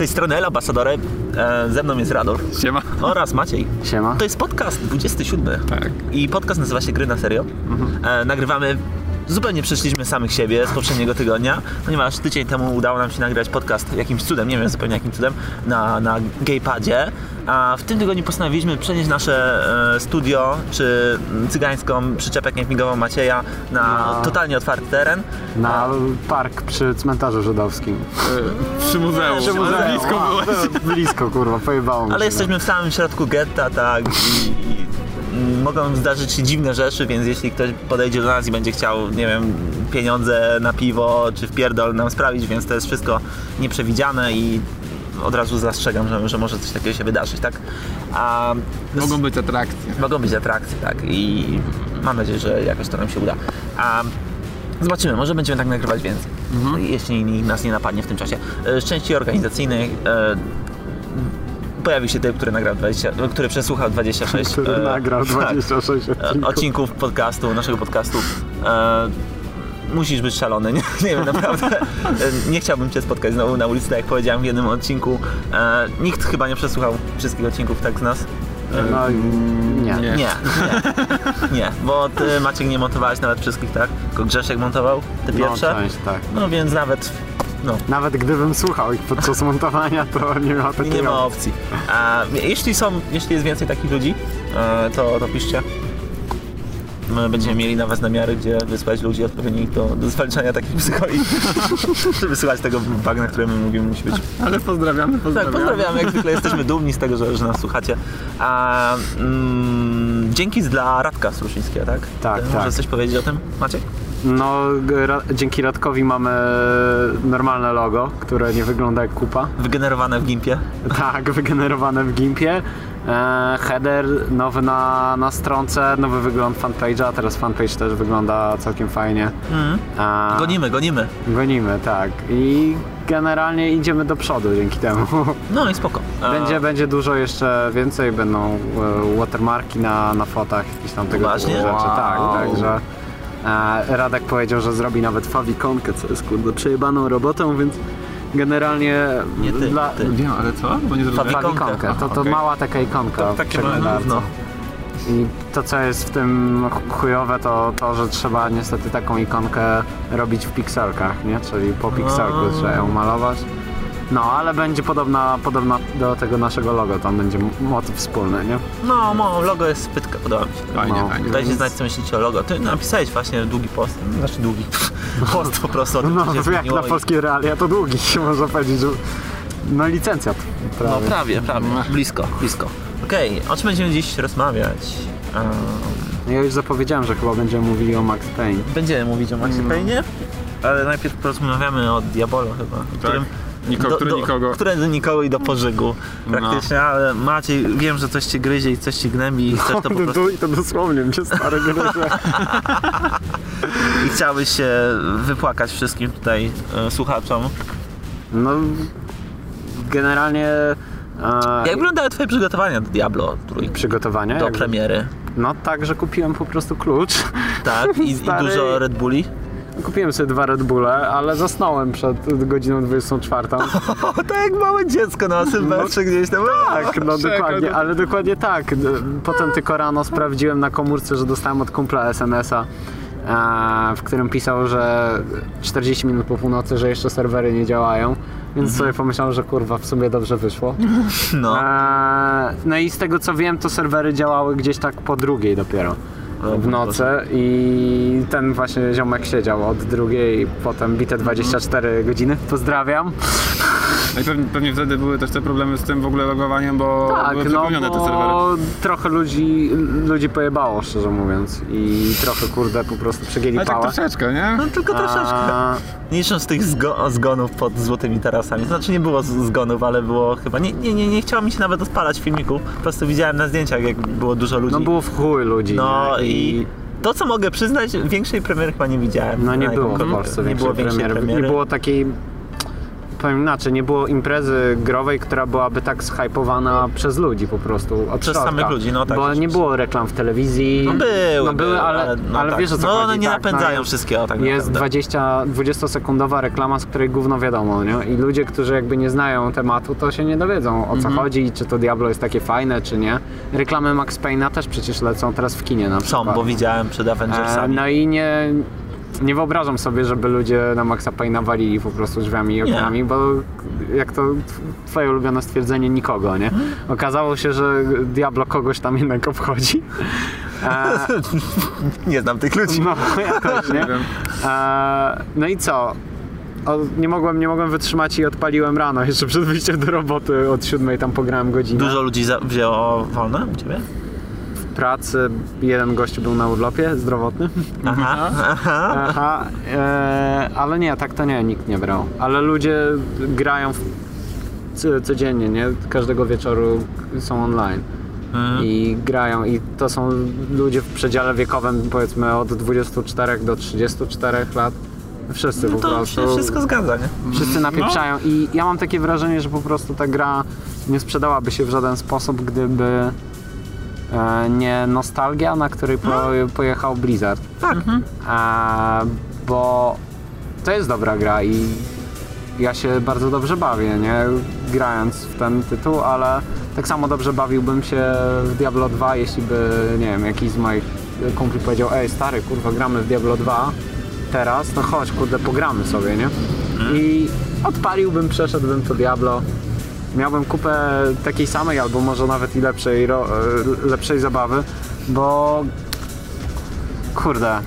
z tej strony El Ambasadore, e, ze mną jest Rador Siema. oraz Maciej. Siema. To jest podcast 27 Tak. i podcast nazywa się Gry na Serio. E, nagrywamy, zupełnie przeszliśmy samych siebie z poprzedniego tygodnia, ponieważ tydzień temu udało nam się nagrać podcast jakimś cudem, nie wiem zupełnie jakim cudem, na, na Gaypadzie, a w tym tygodniu postanowiliśmy przenieść nasze e, studio, czy cygańską przyczepę kempingową Macieja na Na- totalnie otwarty teren. Na park przy cmentarzu żydowskim. E, przy muzeum. Przy muzeum. Blisko to Blisko, kurwa, pojebało mi Ale się, jesteśmy w samym środku getta, tak, i, i mogą zdarzyć się dziwne rzeczy, więc jeśli ktoś podejdzie do nas i będzie chciał, nie wiem, pieniądze na piwo czy w pierdol nam sprawić, więc to jest wszystko nieprzewidziane i od razu zastrzegam, że, że może coś takiego się wydarzyć, tak? A Mogą być atrakcje. mogą być atrakcje, tak, i mam nadzieję, że jakoś to nam się uda. A Zobaczymy, może będziemy tak nagrywać więcej, jeśli nikt nas nie napadnie w tym czasie. E, Z części organizacyjnej e, pojawił się typ, który nagrał 20, który przesłuchał 26 Który e, nagrał tak, 26 e, odcinków. odcinków podcastu, naszego podcastu. E, musisz być szalony, nie, nie wiem, naprawdę. E, nie chciałbym Cię spotkać znowu na ulicy, tak jak powiedziałem w jednym odcinku. E, nikt chyba nie przesłuchał wszystkich odcinków tak z nas. No, nie. Nie. Nie, nie, nie, bo Ty Maciek nie montowałeś nawet wszystkich, tak? Tylko Grzesiek montował te No, pierwsze. część, tak. No więc nawet, no, Nawet gdybym słuchał ich podczas montowania, to nie miał takiej nie ma opcji. opcji. A jeśli są, jeśli jest więcej takich ludzi, e, to, to piszcie. My będziemy mieli na was namiary, gdzie wysłać ludzi odpowiednich do, do zwalczania takich psycholi. Żeby słuchać tego bagna, które my mówimy, musi być. Ale pozdrawiamy, Tak, pozdrawiamy. pozdrawiamy, jak zwykle jesteśmy dumni z tego, że, że nas słuchacie. A, mm, dzięki dla Radka Struszyńskiego, tak? Tak, Może tak. coś powiedzieć o tym, Maciek? No, ra- dzięki Radkowi mamy normalne logo, które nie wygląda jak kupa. Wygenerowane w Gimpie. Tak, wygenerowane w Gimpie. E, header nowy na, na stronce, nowy wygląd fanpage'a, teraz fanpage też wygląda całkiem fajnie. E, Gonimy, gonimy. Gonimy, tak. I generalnie idziemy do przodu dzięki temu. No i spoko. Będzie, będzie dużo jeszcze więcej, będą e, watermarki na, na fotach, jakieś tam tego Poważnie? typu rzeczy. Wow. Tak, także e, Radek powiedział, że zrobi nawet fawikonkę, co jest kurde przejebaną robotą, więc generalnie Nie ty, dla... ty. Wiem, ale co? Bo nie zrozumiałem. Fawikonkę. Fawikonkę, to, to Okej. mała taka ikonka To takie małe. I to, co jest w tym chujowe, to to, że trzeba niestety taką ikonkę robić w pikselkach, nie? Czyli po pikselku trzeba ją malować. No, ale będzie podobna, podobna do tego naszego logo, tam będzie motyw wspólny, nie? No, mo, logo jest spytka, podoba mi się. Fajnie, No. fajnie. Dajcie Więc- znać, co myślicie o logo. Ty napisałeś właśnie długi post, znaczy długi post po prostu o tym, No, jak zmieniło na polskie realia to długi, można powiedzieć, że... No licencjat No prawie. prawie, prawie, blisko, blisko. Okej, o czym będziemy dziś rozmawiać? Um, Ja już zapowiedziałem, że chyba będziemy mówili o Max Payne. będziemy mówić o No. Payne'ie, ale najpierw porozmawiamy o Diabolo chyba, którym... Niko, do, który do, nikogo. Które do nikogo i do pożygu praktycznie, ale Maciej, wiem, że coś cię gryzie i coś ci gnębi i chcesz to po prostu... I to dosłownie, mnie stary gryzie. I chciałbyś się wypłakać wszystkim tutaj e, słuchaczom. No, generalnie... E, Jak wyglądały twoje przygotowania do Diablo trójki? przygotowania? Do premiery, No tak, że kupiłem po prostu klucz. tak? I, i dużo Red Bulli? Kupiłem sobie dwa Red Bulle, ale zasnąłem przed godziną 24. O, tak jak małe dziecko na Sylwestrze gdzieś tam. Tak, no dokładnie, to- ale dokładnie tak. Potem tylko rano sprawdziłem na komórce, że dostałem od kumpla SMS-a, e, w którym pisał, że 40 minut po północy, że jeszcze serwery nie działają. Więc sobie pomyślałem, że kurwa w sumie dobrze wyszło. No. E, no i z tego co wiem, to serwery działały gdzieś tak po drugiej dopiero. W nocy i ten właśnie ziomek siedział od drugiej, potem bite 24 godziny. Pozdrawiam. No i pewnie, pewnie wtedy były też te problemy z tym w ogóle logowaniem, bo Tak, były no przepełnione te serwery. bo trochę ludzi, ludzi pojebało, szczerze mówiąc. I trochę, kurde, po prostu przegięli Ale tak pałę. troszeczkę, nie? No tylko troszeczkę. A, Nie licząc tych zgo- zgonów pod złotymi tarasami. Znaczy nie było zgonów, ale było chyba. Nie, nie, nie, nie chciało mi się nawet odpalać filmiku. Po prostu widziałem na zdjęciach, jak było dużo ludzi. no było w chuj ludzi. No nie? i to co mogę przyznać, większej premiery chyba nie widziałem. No nie było w Polsce nie większej było większej premiery. premiery. Nie było takiej powiem inaczej, nie było imprezy growej, która byłaby tak zhypowana przez ludzi po prostu. Od Przez środka. samych ludzi, no tak, Bo nie było reklam w telewizji. No były, no były ale, no ale tak. wiesz o co No chodzi. one nie tak, napędzają jest- wszystkiego tak Jest naprawdę. 20, 20-sekundowa reklama, z której gówno wiadomo, nie? I ludzie, którzy jakby nie znają tematu, to się nie dowiedzą o co Mhm. chodzi, czy to Diablo jest takie fajne, czy nie. Reklamy Max Payne'a też przecież lecą teraz w kinie na Są, przykład. bo widziałem przed E, Avengersami. no i nie, nie wyobrażam sobie, żeby ludzie na Maxa Payne'a walili po prostu drzwiami i oknami, bo jak to tw- twoje ulubione stwierdzenie, nikogo, nie? Okazało się, że Diablo kogoś tam jednak obchodzi. E, Nie znam tych ludzi. no, ja też, nie? E, no i co? O, nie, mogłem, nie mogłem wytrzymać i odpaliłem rano, jeszcze przed wyjściem do roboty od siódmej tam pograłem godzinę. Dużo ludzi za- wzięło wolne u ciebie? Pracy jeden gościu był na urlopie zdrowotnym. Aha, aha. Aha, e, ale nie, tak to nie, nikt nie brał. Ale ludzie grają w, co- codziennie, nie? Każdego wieczoru są online. Mhm. I grają i to są ludzie w przedziale wiekowym powiedzmy od 24 do 34 lat. Wszyscy No po to prostu. się wszystko zgadza, nie? Wszyscy napieprzają i ja mam takie wrażenie, że po prostu ta gra nie sprzedałaby się w żaden sposób, gdyby nie nostalgia, na której po, pojechał Blizzard. Tak. E, bo to jest dobra gra i ja się bardzo dobrze bawię, nie? Grając w ten tytuł, ale tak samo dobrze bawiłbym się w Diablo 2, jeśli by, nie wiem, jakiś z moich kumpli powiedział, ej stary, kurwa, gramy w Diablo 2 teraz, no chodź, kurde, pogramy sobie, nie? I odpaliłbym, przeszedłbym to Diablo, miałbym kupę takiej samej, albo może nawet i lepszej, e, lepszej zabawy, bo kurde, y,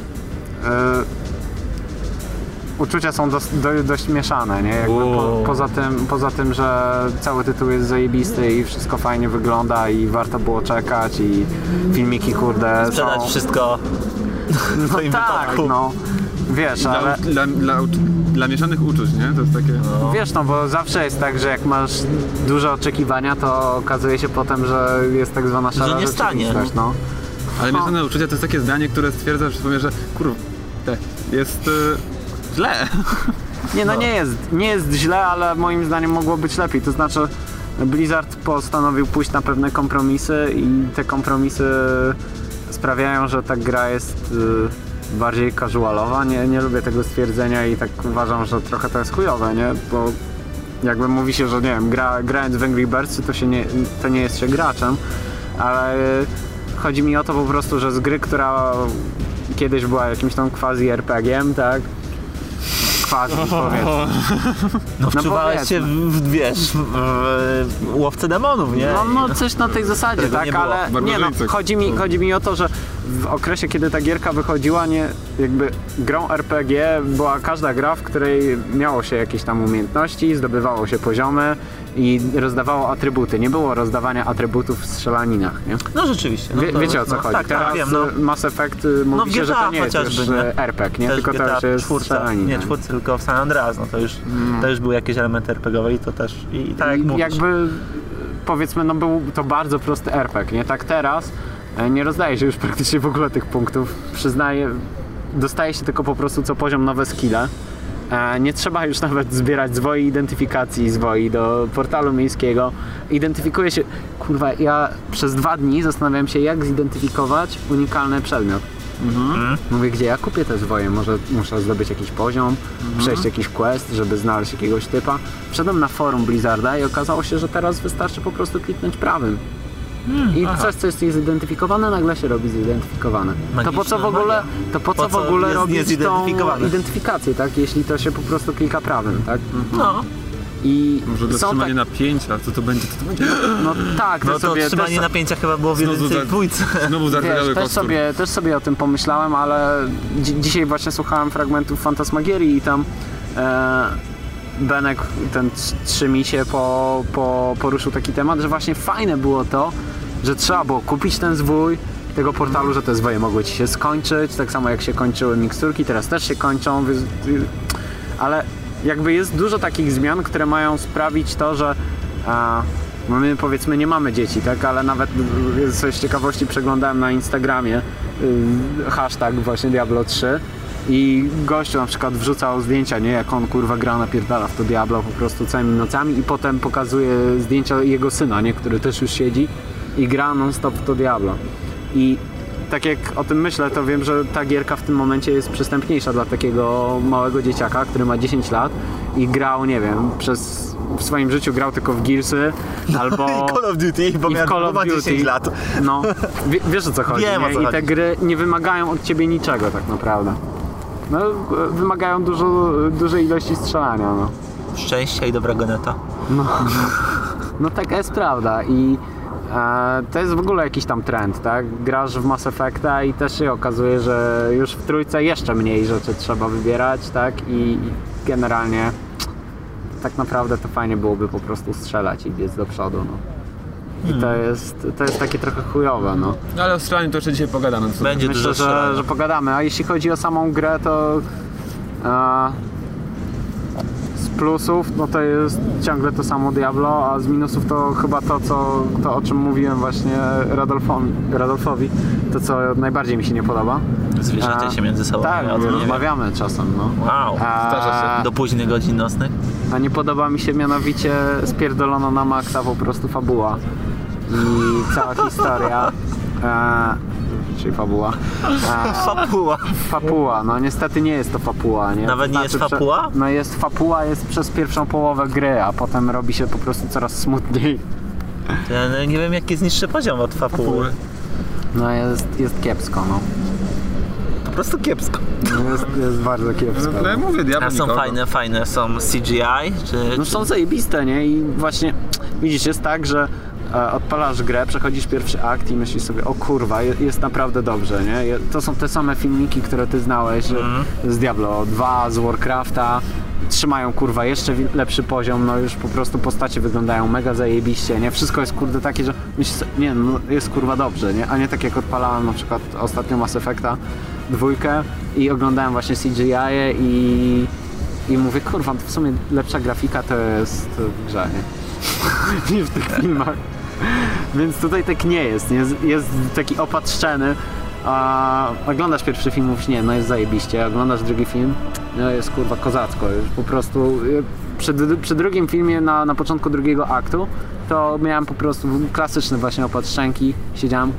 uczucia są dos, do, dość mieszane, nie? Jakby po, poza, tym, poza tym, że cały tytuł jest zajebisty i wszystko fajnie wygląda i warto było czekać i filmiki, kurde, Sprzedać są... wszystko w No tak, wypadku. no. Wiesz, Dla, ale... dla, dla, dla mieszanych uczuć, nie? To jest takie... Wiesz, no bo zawsze jest tak, że jak masz duże oczekiwania, to okazuje się potem, że jest tak zwana szara nie stanie. no. Ale No. mieszane uczucia to jest takie zdanie, które stwierdza, że że kurwa, jest y, źle. Nie, no, No. nie jest, nie jest źle, ale moim zdaniem mogło być lepiej. To znaczy Blizzard postanowił pójść na pewne kompromisy i te kompromisy sprawiają, że ta gra jest y, bardziej casualowa. Nie, nie lubię tego stwierdzenia i tak uważam, że trochę to jest chujowe, nie? Bo jakby mówi się, że nie wiem, gra, grając w Angry Birds to, się nie, to nie jest się graczem, ale chodzi mi o to po prostu, że z gry, która kiedyś była jakimś tam quasi RPG-iem, tak? Quasi powiedzmy. No wczuwałeś powiedzmy. się w, w, wiesz, w, w łowcę demonów, nie? No, no coś na tej zasadzie, tak, ale nie no, chodzi mi, chodzi mi o to, że w okresie, kiedy ta gierka wychodziła, nie, jakby grą RPG była każda gra, w której miało się jakieś tam umiejętności, zdobywało się poziomy i rozdawało atrybuty. Nie było rozdawania atrybutów w strzelaninach, nie? No rzeczywiście. No Wie, to- wiecie o co no, chodzi. Tak, Teraz tak, wiem, no. y, Mass Effect y, mówi w się, że to nie jest już nie? y, RPG, nie? Też Tylko to GTA już jest strzelanina. nie czwórce, tylko w San Andreas, no to już, to już były jakieś elementy RPG-owe i to też, i, i tak jak I mówisz. jakby powiedzmy, no był to bardzo prosty RPG, nie? Tak teraz nie rozdaje się już praktycznie w ogóle tych punktów. Przyznaję, dostaje się tylko po prostu co poziom nowe skille. E, Nie trzeba już nawet zbierać zwoi identyfikacji zwoi do portalu miejskiego. Identyfikuje się. Kurwa, ja przez dwa dni zastanawiałem się, jak zidentyfikować unikalny przedmiot. Mówię, gdzie ja kupię te zwoje? Może muszę zdobyć jakiś poziom, przejść jakiś quest, żeby znaleźć jakiegoś typa. Wszedłem na forum Blizzarda i okazało się, że teraz wystarczy po prostu kliknąć prawym. I aha. coś, co jest niezidentyfikowane, nagle się robi zidentyfikowane. To po co w ogóle, magia. to po co Po w co ogóle jest robić tą identyfikację, tak? Jeśli to się po prostu klika prawym, tak? No, I Może dla są trzymania tak, napięcia, co to będzie, co to będzie? no tak, no to to sobie trzymanie też, napięcia chyba było w i za- dwójce. Znowu Wiesz, też sobie, też sobie o tym pomyślałem, ale dzi- dzisiaj właśnie słuchałem fragmentów Fantasmagierii i tam e, Benek, ten tr- trzymisie po, po, poruszył taki temat, że właśnie fajne było to, że trzeba było kupić ten zwój tego portalu, że te zwoje mogły ci się skończyć, tak samo jak się kończyły miksturki, teraz też się kończą, ale jakby jest dużo takich zmian, które mają sprawić to, że a, no my powiedzmy nie mamy dzieci, tak, ale nawet sobie z ciekawości przeglądałem na Instagramie y, hashtag właśnie Diablo 3 I gościu na przykład wrzucał zdjęcia, nie? Jak on kurwa gra napierdala w to Diablo po prostu całymi nocami i potem pokazuje zdjęcia jego syna, nie? Który też już siedzi i gra non stop w to Diablo. I tak jak o tym myślę, to wiem, że ta gierka w tym momencie jest przystępniejsza dla takiego małego dzieciaka, który ma 10 lat i grał, nie wiem, przez w swoim życiu grał tylko w Gearsy albo Call of Duty, bo, i miał, Call of ma Duty. 10 lat. No, wie, wiesz o co chodzi, Wiem, o co I chodzi. te gry nie wymagają od ciebie niczego tak naprawdę. No, wymagają dużo, dużej ilości strzelania, no. Szczęścia i dobrego neta. No, no taka jest prawda i to jest w ogóle jakiś tam trend, tak? Grasz w Mass Effecta i też się okazuje, że już w trójce jeszcze mniej rzeczy trzeba wybierać, tak? I, generalnie tak naprawdę to fajnie byłoby po prostu strzelać i biec do przodu, no. I to jest, to jest takie trochę chujowe, no. No ale o strzelaniu to jeszcze dzisiaj pogadamy. Co Będzie Myślę, dużo że, że pogadamy. A jeśli chodzi o samą grę, to plusów, no to jest ciągle to samo Diablo, a z minusów to chyba to, co, to o czym mówiłem właśnie Radolfowi, Radolfowi to co najbardziej mi się nie podoba. Zwierzacie się między sobą. Tak, wiem. rozmawiamy czasem, no. Wow. Zdarza się. Do późnych godzin nocnych. a nie podoba mi się mianowicie spierdolona na maksa po prostu fabuła i cała historia. Czyli fabuła. E, Fabuła. Fapuła, no niestety nie jest to fapuła, nie? Nawet nie jest prze- fapuła? No jest fapuła, jest przez pierwszą połowę gry, a potem robi się po prostu coraz smutniej. Ja nie wiem jaki jest niższy poziom od fabuły. No jest, jest kiepsko, no. Po prostu kiepsko. No Jest, jest bardzo kiepsko. No, ja mówię, diabeł A są nikogo. fajne, fajne są CGI? Czy, No czy... są zajebiste, nie? I właśnie widzisz, jest tak, że odpalasz grę, przechodzisz pierwszy akt i myślisz sobie, o kurwa, je- jest naprawdę dobrze, nie? To są te same filmiki, które ty znałeś e, z Diablo 2, z Warcrafta. Trzymają kurwa jeszcze lepszy poziom, no już po prostu postacie wyglądają mega zajebiście, nie? Wszystko jest kurde takie, że myślisz, sobie, nie no jest kurwa dobrze, nie? A nie tak jak odpalałem na przykład ostatnio Mass Effecta dwójkę i oglądałem właśnie CGI -e i i mówię, kurwa, w sumie lepsza grafika to jest w grze, nie? niż w tych filmach. Więc tutaj tak nie jest? Jest, jest taki opatrzczeny. A oglądasz pierwszy film, mówisz, nie, no jest zajebiście. Oglądasz drugi film, no jest kurwa kozacko. Już po prostu y, przy, przy drugim filmie na, na początku drugiego aktu to miałem po prostu klasyczny właśnie opad szczęki. Siedziałem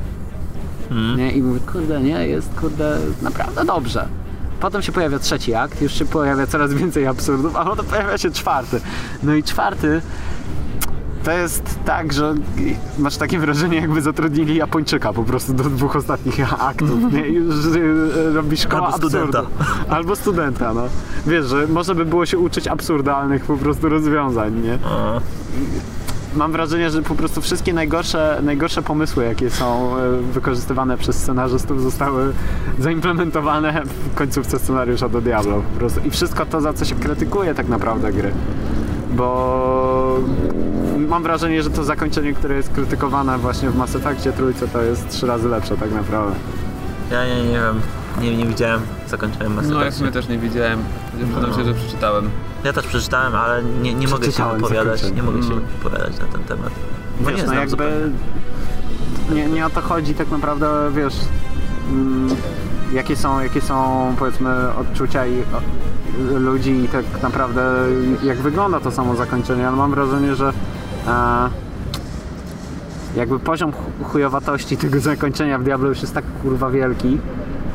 nie? i mówię, kurde, nie, jest kurde naprawdę dobrze. Potem się pojawia trzeci akt, już się pojawia coraz więcej absurdów, a potem pojawia się czwarty. No i czwarty to jest tak, że masz takie wrażenie, jakby zatrudnili Japończyka po prostu do dwóch ostatnich aktów. Nie? Już y, robi szkoła Albo studenta. absurdu. Albo studenta, no. Wiesz, że można by było się uczyć absurdalnych po prostu rozwiązań, nie? Mam wrażenie, że po prostu wszystkie najgorsze, najgorsze pomysły, jakie są e, wykorzystywane przez scenarzystów, zostały zaimplementowane w końcówce scenariusza do Diablo po prostu. I wszystko to, za co się krytykuje tak naprawdę gry. Bo mam wrażenie, że to zakończenie, które jest krytykowane właśnie w Mass Effectie trójce, to jest trzy razy lepsze tak naprawdę. ja nie, nie wiem. Nie, nie widziałem zakończenia Mass No ja w Effecta. sumie też nie widziałem. Przyznam się, że przeczytałem. Ja też przeczytałem, ale nie, nie mogę się wypowiadać. Nie mogę się Mm. wypowiadać na ten temat. Bo Wiesz, nie no jakby zupełnie. nie, nie o to chodzi tak naprawdę, wiesz, mm, jakie są, jakie są powiedzmy odczucia i o, ludzi i tak naprawdę jak wygląda to samo zakończenie, ale mam wrażenie, że e, jakby poziom chu- chujowatości tego zakończenia w Diablo już jest tak kurwa wielki,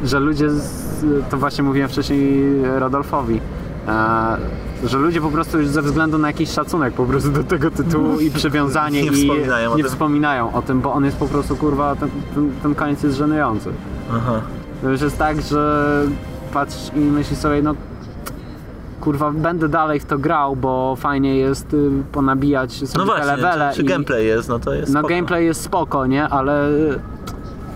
że ludzie, z, to właśnie mówiłem wcześniej Rodolfowi, e, że ludzie po prostu już ze względu na jakiś szacunek po prostu do tego tytułu i przywiązanie Nie i wspominają o nie tym. wspominają o tym, bo on jest po prostu kurwa, ten, ten, ten koniec jest żenujący. Aha. To już jest tak, że patrz i myślisz sobie, no kurwa, będę dalej w to grał, bo fajnie jest y, ponabijać sobie No te właśnie, levele czy, czy i gameplay jest, no to jest no spoko. gameplay jest spoko, nie? Ale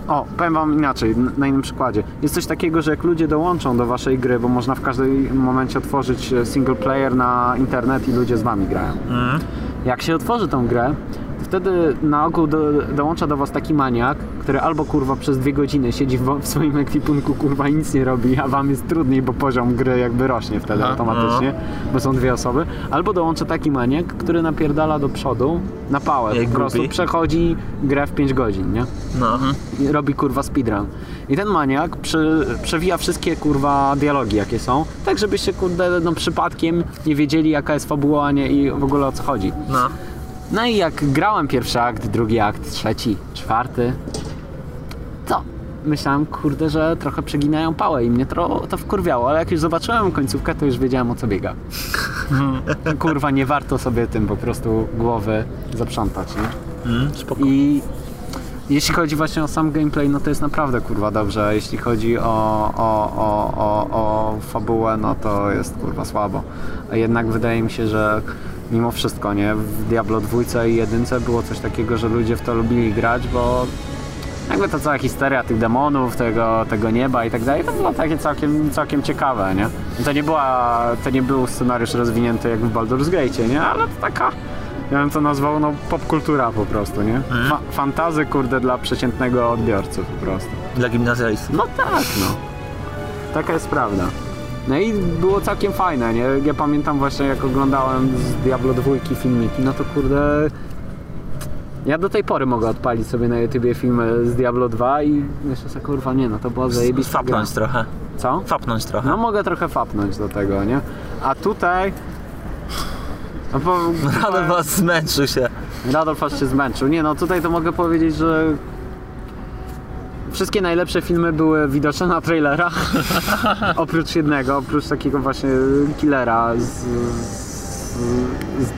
o, powiem wam inaczej, na innym przykładzie. Jest coś takiego, że jak ludzie dołączą do waszej gry, bo można w każdym momencie otworzyć e, single player na internet i ludzie z wami grają. Mhm. Jak się otworzy tą grę, wtedy na ogół do, dołącza do was taki maniak, który albo kurwa przez dwie godziny siedzi w, w swoim ekwipunku kurwa i nic nie robi, a wam jest trudniej, bo poziom gry jakby rośnie wtedy Aha. automatycznie, bo są dwie osoby, albo dołącza taki maniak, który napierdala do przodu na pałę, Jak po prostu przechodzi grę w 5 godzin, nie? No. I robi kurwa speedrun. I ten maniak przy, przewija wszystkie kurwa dialogi jakie są, tak żebyście kurde no przypadkiem nie wiedzieli jaka jest fabuła nie, i w ogóle o co chodzi. No. No i jak grałem pierwszy akt, drugi akt, trzeci, czwarty, to myślałem kurde, że trochę przeginają pałę i mnie to, to wkurwiało, ale jak już zobaczyłem końcówkę, to już wiedziałem o co biega. kurwa, nie warto sobie tym po prostu głowy zaprzątać, nie? Mm. I jeśli chodzi właśnie o sam gameplay, no to jest naprawdę kurwa dobrze. Jeśli chodzi o, o, o, o, o fabułę, no to jest kurwa słabo. A jednak wydaje mi się, że mimo wszystko, nie? W Diablo 2 i 1 było coś takiego, że ludzie w to lubili grać, bo jakby ta cała historia tych demonów, tego, tego nieba i tak dalej, to było takie całkiem, całkiem ciekawe, nie? To nie była, to nie był scenariusz rozwinięty jak w Baldur's Gate, nie? Ale to taka, ja bym to nazwał, no popkultura po prostu, nie? Fa- fantazy, kurde, dla przeciętnego odbiorcy po prostu. Dla gimnazjalistów. No tak, no. Taka jest prawda. No i było całkiem fajne, nie? Ja pamiętam właśnie jak oglądałem z Diablo 2 filmiki, no to kurde... Ja do tej pory mogę odpalić sobie na YouTubie filmy z Diablo 2 i myślę sobie, kurwa, nie no, to była zajebista gra. Fapnąć trochę. Co? Fapnąć trochę. No mogę trochę fapnąć do tego, nie? A tutaj... No, po, Ale was zmęczył się. Radolf aż się zmęczył. Nie no, tutaj to mogę powiedzieć, że wszystkie najlepsze filmy były widoczne na trailerach. oprócz jednego, oprócz takiego właśnie killera z, z, z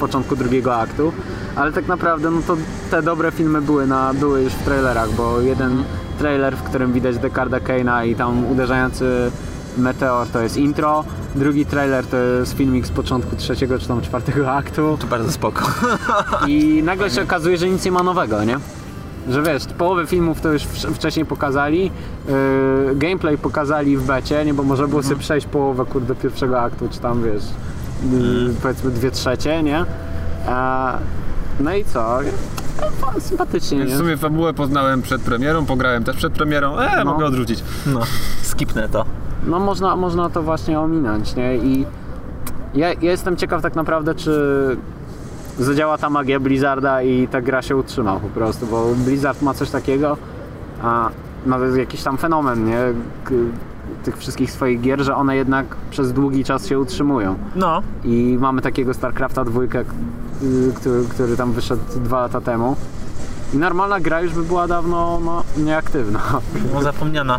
początku drugiego aktu. Ale tak naprawdę no to te dobre filmy były, na, były już w trailerach, bo jeden trailer, w którym widać Decarda Kane'a i tam uderzający meteor to jest intro, drugi trailer to jest filmik z początku trzeciego czy tam czwartego aktu. To bardzo spoko. I nagle się okazuje, że nic nie ma nowego, nie? Że wiesz, połowę filmów to już wcz- wcześniej pokazali, yy, gameplay pokazali w becie, nie? Bo można było sobie przejść połowę kurde pierwszego aktu, czy tam wiesz, yy, powiedzmy dwie trzecie, nie? A, no i co? No, Sympatycznie, Więc w sumie fabułę poznałem przed premierą, pograłem też przed premierą, e, No. mogę odrzucić. No. Skipnę to. No można, można to właśnie ominąć, nie? I ja, ja jestem ciekaw tak naprawdę, czy zadziała ta magia Blizzarda i ta gra się utrzyma po prostu, bo Blizzard ma coś takiego, a nawet jakiś tam fenomen, nie? K- tych wszystkich swoich gier, że one jednak przez długi czas się utrzymują. No. I mamy takiego StarCrafta dwójkę, który, który tam wyszedł dwa lata temu. I normalna gra już by była dawno no, nieaktywna. No zapomniana.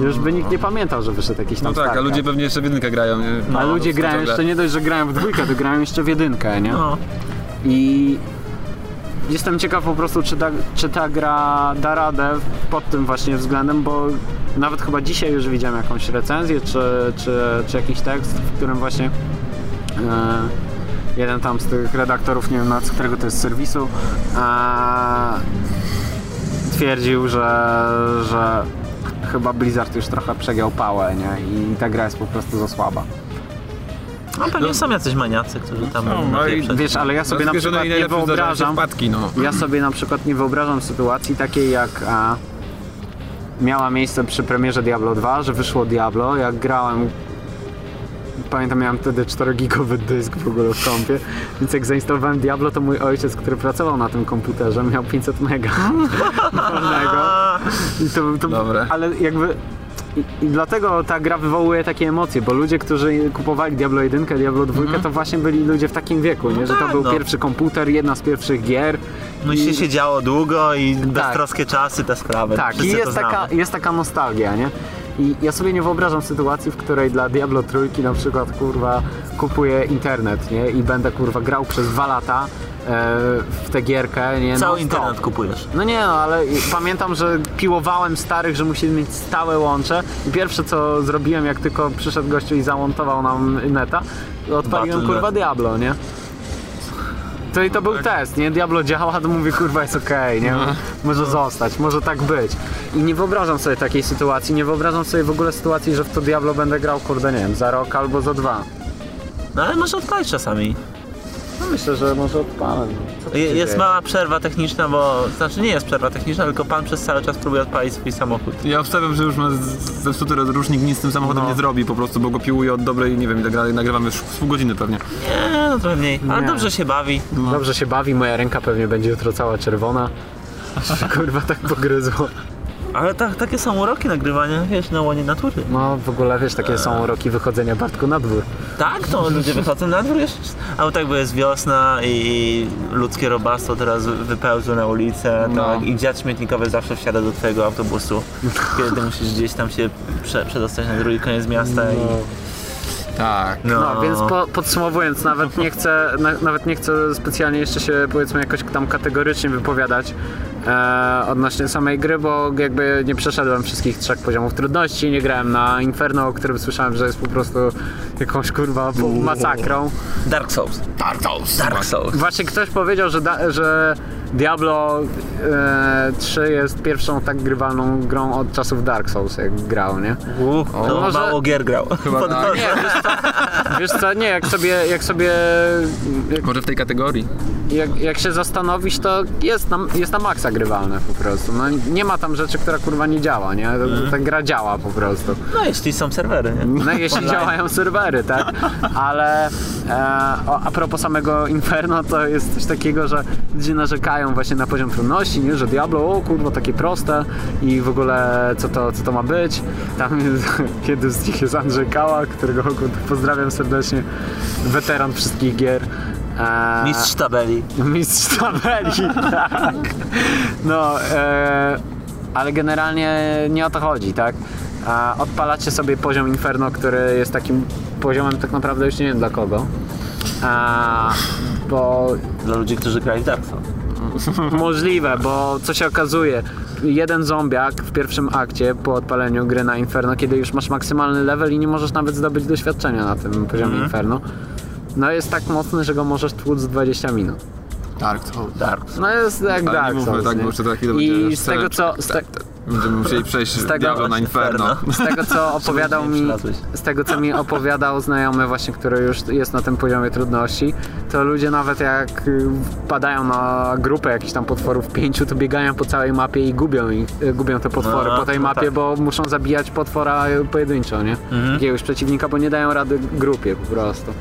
Już by nikt nie pamiętał, że wyszedł jakiś tam No tak, a StarCraft. ludzie pewnie jeszcze w jedynkę grają. Nie? A No, ludzie grają jeszcze nie dość, że grają w dwójkę, to grają jeszcze w jedynkę, nie? No. I jestem ciekaw po prostu, czy ta, czy ta gra da radę pod tym właśnie względem, bo nawet chyba dzisiaj już widziałem jakąś recenzję, czy, czy, czy jakiś tekst, w którym właśnie e, jeden tam z tych redaktorów, nie wiem z którego to jest serwisu, e, twierdził, że, że chyba Blizzard już trochę przegiął pałę, nie? I ta gra jest po prostu za słaba. No pewnie są jacyś maniacy, którzy tam Są, no i. Wiesz, ale ja sobie na Rozbieżone przykład nie wyobrażam, wpadki, no. ja sobie na przykład nie wyobrażam sytuacji takiej jak a, miała miejsce przy premierze Diablo 2, że wyszło Diablo, jak grałem Pamiętam, miałem wtedy 4-gigowy dysk w ogóle w kompie, więc jak zainstalowałem Diablo, to mój ojciec, który pracował na tym komputerze, miał 500 mega wolnego. I to, to, Dobre. Ale jakby... I, I dlatego ta gra wywołuje takie emocje, bo ludzie, którzy kupowali Diablo 1, Diablo 2, to właśnie byli ludzie w takim wieku, nie? że to tak, był no. pierwszy komputer, jedna z pierwszych gier. No i się siedziało długo i Tak. beztroskie czasy, te sprawy. Tak, i Wszyscy jest taka, jest taka nostalgia, nie? I ja sobie nie wyobrażam sytuacji, w której dla Diablo trójki na przykład kurwa kupuję internet, nie? I będę kurwa grał przez dwa lata e, w tę gierkę, nie? Cały Non-stop. internet kupujesz. No nie, no ale pamiętam, że piłowałem starych, że musimy mieć stałe łącze i pierwsze co zrobiłem, jak tylko przyszedł gościu i zamontował nam neta, odpaliłem Battle.net. kurwa Diablo, nie? To i to był test, nie? Diablo działa, to mówię, kurwa, jest okej, nie? Może zostać, może tak być. I nie wyobrażam sobie takiej sytuacji, nie wyobrażam sobie w ogóle sytuacji, że w to Diablo będę grał, kurde, nie wiem, za rok albo za dwa. No ale może odpalić czasami. No myślę, że może odpalę. Się Jest mała przerwa techniczna, bo znaczy nie jest przerwa techniczna, tylko pan przez cały czas próbuje odpalić swój samochód. Ja obstawiam, że już ma zepsuty rozrusznik, nic z tym samochodem No. nie zrobi po prostu, bo go piłuje od dobrej, nie wiem, ile gra- nagrywamy już pół godziny pewnie. Nie, no trochę mniej, ale Nie. dobrze się bawi. Dobrze się bawi, moja ręka pewnie będzie jutro cała czerwona. Kurwa, tak pogryzło. Ale tak, takie są uroki nagrywania, wiesz, na łonie natury. No w ogóle wiesz, takie są roki wychodzenia Bartku na dwór. Tak, to ludzie wychodzą na dwór jeszcze. Ale tak, bo jest wiosna i ludzkie robactwo teraz wypełzło na ulicę, No. tak, i dziad śmietnikowy zawsze wsiada do twojego autobusu, kiedy musisz gdzieś tam się prze, przedostać na drugi koniec miasta i... Tak. No, więc po, podsumowując, nawet nie, chcę, na, nawet nie chcę specjalnie jeszcze się powiedzmy jakoś tam kategorycznie wypowiadać e, odnośnie samej gry, bo jakby nie przeszedłem wszystkich trzech poziomów trudności, nie grałem na Inferno, o którym słyszałem, że jest po prostu jakąś kurwa masakrą. Dark Souls. Dark Souls. Dark Souls. Właśnie ktoś powiedział, że, da, że Diablo e, 3 jest pierwszą tak grywalną grą od czasów Dark Souls, jak grał, nie? Uh, to może- mało gier grał. Chyba Pod- tak. Nie, wiesz co, wiesz co, nie, jak sobie, jak sobie jak, Może w tej kategorii. jak, jak się zastanowić, to jest na, jest na maksa grywalne po prostu. No, nie ma tam rzeczy, która kurwa nie działa, nie? Ta gra działa po prostu. No jeśli są serwery, nie? No jeśli Online. działają serwery, tak? Ale e, o, a propos samego Inferno, to jest coś takiego, że ludzie narzekają właśnie na poziom trudności, nie? Że Diablo, o kurwa, takie proste i w ogóle co to, co to ma być. Tam kiedy z nich jest Andrzej Kała, którego pozdrawiam serdecznie, weteran wszystkich gier. E, Mistrz tabeli. Mistrz tabeli, tak. No, e, ale generalnie nie o to chodzi, tak? A odpalacie sobie poziom Inferno, który jest takim poziomem tak naprawdę już nie wiem dla kogo. A, bo Dla ludzi, którzy grali Dark Souls. możliwe, bo co się okazuje, jeden zombiak w pierwszym akcie po odpaleniu gry na Inferno, kiedy już masz maksymalny level i nie możesz nawet zdobyć doświadczenia na tym poziomie Inferno, no jest tak mocny, że go możesz tłuc 20 minut. Dark Souls. Dark Souls. No jest jak Ale Dark nie mówmy Souls, tak, bo jeszcze za chwilę I z tego co... Z, te, Będziemy musieli przejść z tego- na Inferno. z tego co opowiadał mi... Z tego co mi opowiadał znajomy właśnie, który już jest na tym poziomie trudności, to ludzie nawet jak y, wpadają na grupę jakichś tam potworów pięciu, to biegają po całej mapie i gubią, ich, y, gubią te potwory No, po tej to mapie, tak. bo muszą zabijać potwora pojedynczo, nie? Mhm. Jakiegoś przeciwnika, bo nie dają rady grupie po prostu.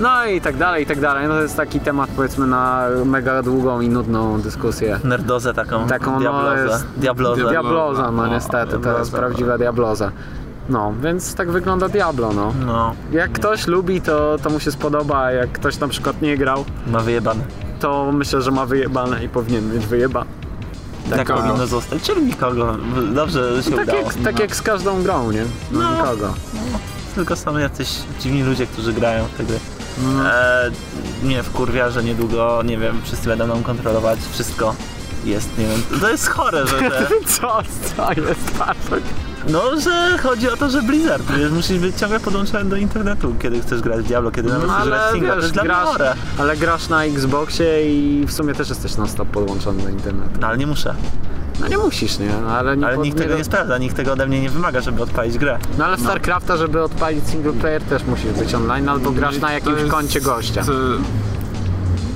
No i tak dalej, i tak dalej. No to jest taki temat powiedzmy na mega długą i nudną dyskusję. Nerdozę taką. Taką, no, diablozę. jest- Diablozę. Diablo- Diabloza, no niestety, to jest Diabloza. prawdziwa Diabloza. No, więc tak wygląda Diablo, no. No, Jak ktoś lubi, to, to mu się spodoba, a jak ktoś na przykład nie grał, ma wyjebane. to myślę, że ma wyjebane i powinien mieć wyjebane. Tak Nikogo. powinno zostać. Czyli nikogo. Dobrze się Tak udało. jak, tak jak z każdą grą, nie? No, No. nikogo. Tylko są jacyś dziwni ludzie, którzy grają w te gry. No. E, mnie wkurwia, że niedługo, nie wiem, wszyscy będą nam kontrolować wszystko. Jest, nie wiem, to jest chore, że, że Co, co jest Bartek? no, że chodzi o to, że Blizzard, wiesz, musisz być ciągle podłączony do internetu, kiedy chcesz grać w Diablo, kiedy nawet No, chcesz grać ale singla, to wiesz, grasz, chore. ale grasz na Xboxie i w sumie też jesteś non stop podłączony do internetu. No ale nie muszę, No nie musisz, nie? Ale, nie ale pod- nikt tego nie sprawdza, nikt tego ode mnie nie wymaga, żeby odpalić grę. No ale w StarCrafta, żeby odpalić single player też musisz być online, albo grasz na jakimś jest- koncie gościa.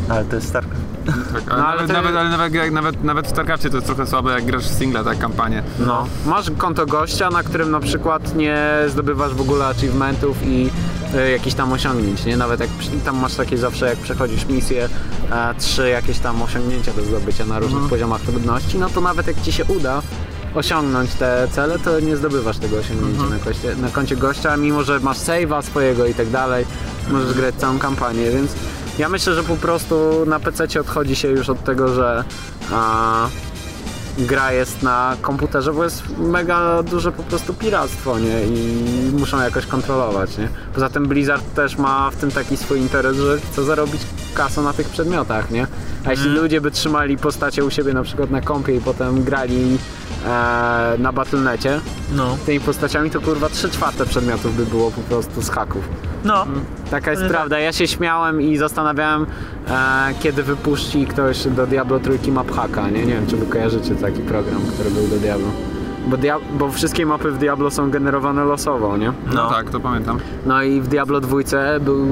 Ale to jest StarCraft. Tak, ale No, ale nawet, to- nawet, ale nawet, nawet, nawet w StarCraftie to jest trochę słabe, jak grasz w singla, tak, kampanię. No. Masz konto gościa, na którym na przykład nie zdobywasz w ogóle achievementów i y, jakichś tam osiągnięć, nie? Nawet jak tam masz takie zawsze, jak przechodzisz misję, e, trzy jakieś tam osiągnięcia do zdobycia na różnych poziomach trudności, no to nawet jak ci się uda osiągnąć te cele, to nie zdobywasz tego osiągnięcia na, koście, na koncie gościa, mimo że masz save'a swojego i tak dalej, możesz grać całą kampanię, więc ja myślę, że po prostu na PC odchodzi się już od tego, że a, gra jest na komputerze, bo jest mega duże po prostu piractwo, nie? I muszą jakoś kontrolować, nie? Poza tym Blizzard też ma w tym taki swój interes, że chce zarobić kasę na tych przedmiotach, nie? A jeśli ludzie by trzymali postacie u siebie na przykład na kompie i potem grali e, na Battle.necie No, tymi postaciami, to kurwa 3 czwarte przedmiotów by było po prostu z haków. no, Taka jest tak. prawda. Ja się śmiałem i zastanawiałem, e, kiedy wypuści ktoś do Diablo trójki map hacka, nie? Nie wiem, czy wy kojarzycie taki program, który był do Diablo. Bo, dia- bo wszystkie mapy w Diablo są generowane losowo, nie? No, No. tak, to pamiętam. No i w Diablo 2 był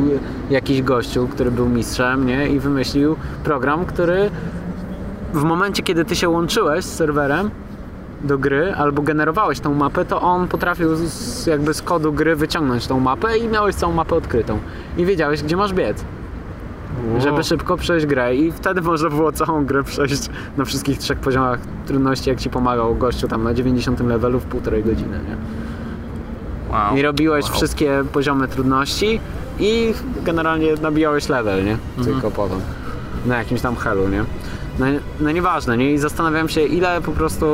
jakiś gościu, który był mistrzem, nie? I wymyślił program, który w momencie, kiedy ty się łączyłeś z serwerem do gry albo generowałeś tą mapę, to on potrafił z, jakby z kodu gry wyciągnąć tą mapę i miałeś całą mapę odkrytą. I wiedziałeś, gdzie masz biec. Żeby szybko przejść grę i wtedy można było całą grę przejść na wszystkich trzech poziomach trudności, jak ci pomagał gościu tam na 90 levelu w półtorej godziny, nie? Wow. I robiłeś Wow. wszystkie poziomy trudności i generalnie nabijałeś level, nie? Mhm. Tylko potem. Na jakimś tam helu, nie? No, no nieważne, nie? I zastanawiałem się, ile po prostu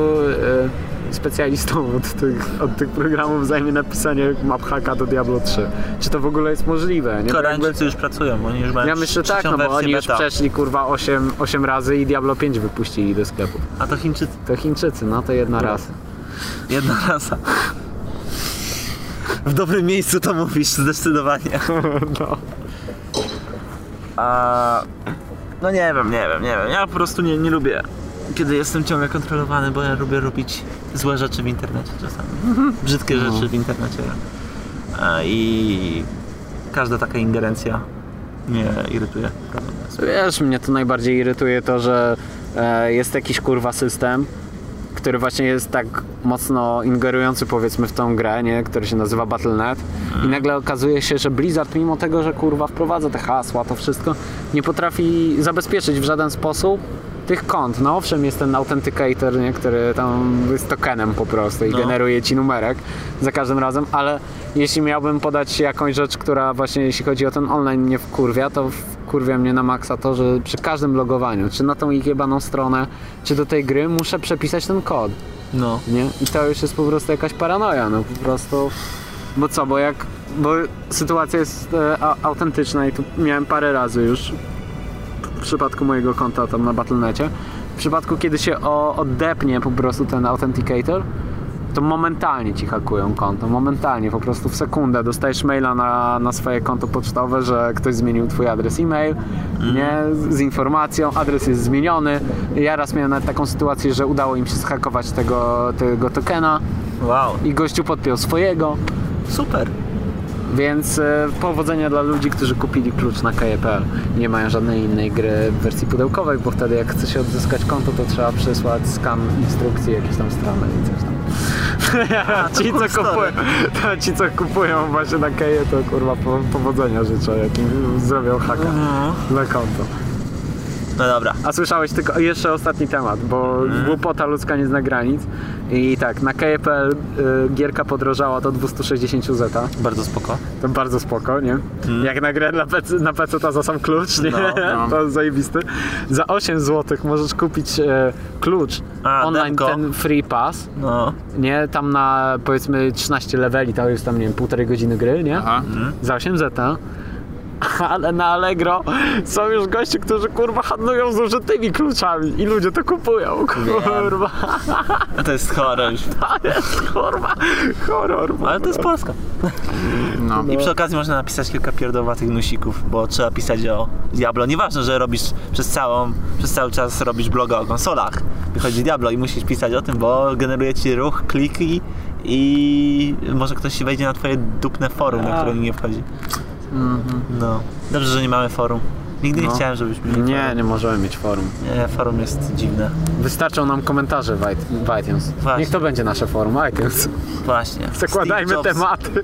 e, specjalistą od tych, od tych programów zajmie napisanie map hacka do Diablo 3. Czy to w ogóle jest możliwe, nie? Jakby- Koreańczycy już pracują, oni już mają ja myślę tak, no bo oni już beta. przeszli kurwa 8, 8 razy i Diablo 5 wypuścili do sklepu. A to Chińczycy. To Chińczycy, no to jedna rasa. Jedna rasa. W dobrym miejscu to mówisz, zdecydowanie. No. A... No nie wiem, nie wiem, nie wiem. Ja po prostu nie, nie lubię, kiedy jestem ciągle kontrolowany, bo ja lubię robić złe rzeczy w internecie czasami. Brzydkie rzeczy w internecie. I każda taka ingerencja mnie irytuje. Wiesz, mnie to najbardziej irytuje to, że e, jest jakiś kurwa system, który właśnie jest tak mocno ingerujący powiedzmy w tą grę, nie? który się nazywa Battle.net i nagle okazuje się, że Blizzard mimo tego, że kurwa wprowadza te hasła, to wszystko, nie potrafi zabezpieczyć w żaden sposób tych kont. No owszem, jest ten authenticator, nie? który tam jest tokenem po prostu i No. generuje ci numerek za każdym razem, ale jeśli miałbym podać jakąś rzecz, która właśnie jeśli chodzi o ten online mnie wkurwia, to wkurwia mnie na maksa to, że przy każdym logowaniu, czy na tą ich jebaną stronę, czy do tej gry, muszę przepisać ten kod, No. nie? I to już jest po prostu jakaś paranoja, no po prostu... Bo co, bo jak... Bo sytuacja jest e, autentyczna i tu miałem parę razy już przypadku mojego konta tam na Battle.necie. W przypadku, kiedy się o, oddepnie po prostu ten authenticator, to momentalnie ci hakują konto. Momentalnie, po prostu w sekundę dostajesz maila na, na swoje konto pocztowe, że ktoś zmienił twój adres e-mail, nie? Z informacją, adres jest zmieniony. Ja raz miałem nawet taką sytuację, że udało im się zhakować tego, tego tokena Wow, i gościu podpiął swojego. super. Więc e, powodzenia dla ludzi, którzy kupili klucz na KPL. Nie mają żadnej innej gry w wersji pudełkowej, bo wtedy jak chce się odzyskać konto, to trzeba przesłać skan instrukcji jakiejś tam strony i coś tam. ci, cool co kupują, to ci, co kupują właśnie na Keje, to kurwa po, powodzenia życzę, jakim zrobią haka na konto. No dobra. A słyszałeś tylko jeszcze ostatni temat, bo głupota ludzka nie zna granic. I tak, na KPL y, gierka podrożała do 260 zeta. Bardzo spoko. To bardzo spoko, nie? Jak na grę na PC, na PC to za sam klucz, nie? No, no. To zajebisty. Za 8 zł możesz kupić e, klucz A, online, demko. ten free pass, No. nie? Tam na powiedzmy 13 leveli, to jest tam, nie wiem, półtorej godziny gry, nie? Aha. Za 8 zeta. Ale na Allegro są już goście, którzy kurwa handlują zużytymi kluczami i ludzie to kupują, kurwa. To jest horror. To jest kurwa horror. Ale to jest Polska. No. I przy okazji można napisać kilka pierdowatych nusików, bo trzeba pisać o Diablo. Nieważne, że robisz przez całą, przez cały czas robisz bloga o konsolach. Wychodzi Diablo i musisz pisać o tym, bo generuje ci ruch, kliki i może ktoś wejdzie na twoje dupne forum, na A. które nie wchodzi. No. Dobrze, że nie mamy forum. Nigdy nie No. chciałem, żebyśmy mieli Nie, forum. nie możemy mieć forum. Nie, forum jest dziwne. Wystarczą nam komentarze w, it- w iTunes. Właśnie. Niech to będzie nasze forum iTunes. Właśnie. Zakładajmy tematy.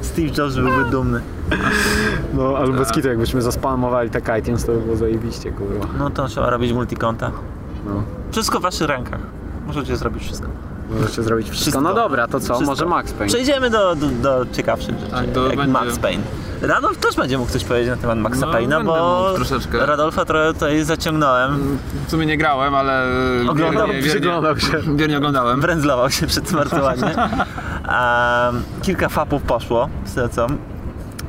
Steve Jobs byłby dumny. No, albo bez kitu, jakbyśmy zaspamowali tak iTunes, to by było zajebiście, kurwa. No to trzeba robić multikonta. No. Wszystko w waszych rękach. Możecie zrobić wszystko. Możecie zrobić wszystko. Wszystko. No dobra, to co? Wszystko. Może Max Payne? Przejdziemy do, do, do ciekawszych rzeczy, Tak, to jak będzie. Max Payne. Radolf też będzie mógł coś powiedzieć na temat Maxa No, Payne'a, bo troszeczkę. Radolfa trochę tutaj zaciągnąłem, W sumie nie grałem, ale Oglądał, wiernie, przyglądał się. wiernie, oglądałem. wrędzlował się przed. Um, kilka fapów poszło, z tego co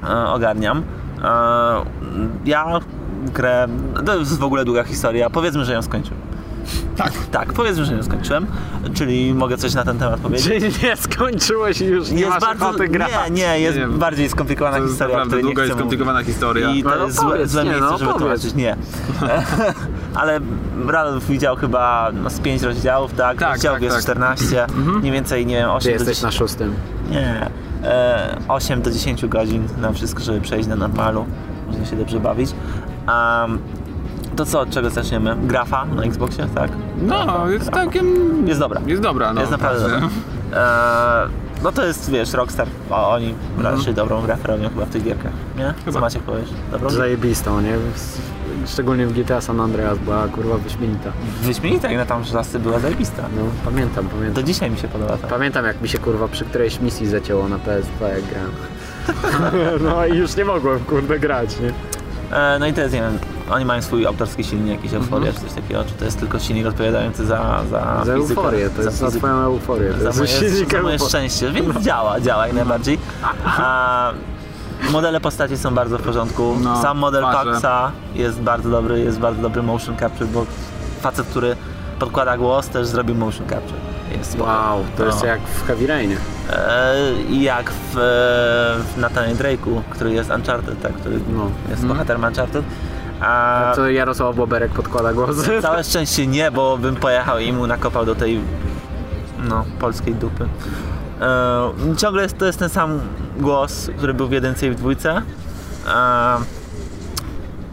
e, ogarniam. E, ja grę, to jest w ogóle długa historia, powiedzmy, że ją skończyłem. Tak. Tak, powiedzmy, że nie skończyłem, czyli mogę coś na ten temat powiedzieć. Czyli nie skończyłeś i już nie Jest masz bardzo, ochoty grać. nie, nie, jest Nie, bardziej skomplikowana To jest historia, naprawdę długa i skomplikowana historia. I to No, no jest złe, złe nie, miejsce, no żeby powiedz. tłumaczyć. Nie. Ale Radolf widział chyba no, z 5 rozdziałów, tak? Tak, Rozdziałów tak, jest tak. 14, mniej więcej, nie wiem, Ty 8 do jesteś 10. na szóstym. Nie, e, 8 do 10 godzin na wszystko, żeby przejść na normalu. Można się dobrze bawić. Um, to co, od czego zaczniemy? Grafa na Xboxie, tak? No, jest całkiem... Jest dobra. Jest dobra, no. jest naprawdę dobra. E, no to jest, wiesz, Rockstar, o, oni raczej dobrą grę robią chyba w tych gierkach, nie? Co Chyba. macie powiesz? Dobrą? Zajebistą, nie? Szczególnie w GTA San Andreas była kurwa wyśmienita. Wyśmienita jak na tam czasy była zajebista. No, pamiętam, Do pamiętam. dzisiaj mi się podoba ta. Pamiętam jak mi się kurwa przy którejś misji zacięło na PS2 jak grałem. No i już nie mogłem kurde grać, nie? E, no i to jest, nie wiem, oni mają swój autorski silnik, jakiś euforia czy coś takiego, czy to jest tylko silnik odpowiadający za, za Za fizykę, euforię, to jest za fizykę. twoją euforię. To za jest moje, silnik za moje szczęście, więc działa, działa jak najbardziej. A, modele postaci są bardzo w porządku. No, Sam model twarze. Paxa jest bardzo dobry, jest bardzo dobry motion capture, bo facet, który podkłada głos też zrobił motion capture. Jest. Wow, to jest No. jak w Heavy Rainie. E, I jak w, w Nathanie Drake'u, który jest Uncharted, tak, który No. jest bohaterem Uncharted. A, To Jarosław Boberek podkłada głos. Całe szczęście nie, bo bym pojechał i mu nakopał do tej no, polskiej dupy. E, ciągle jest, to jest ten sam głos, który był w jedynce i w dwójce. E,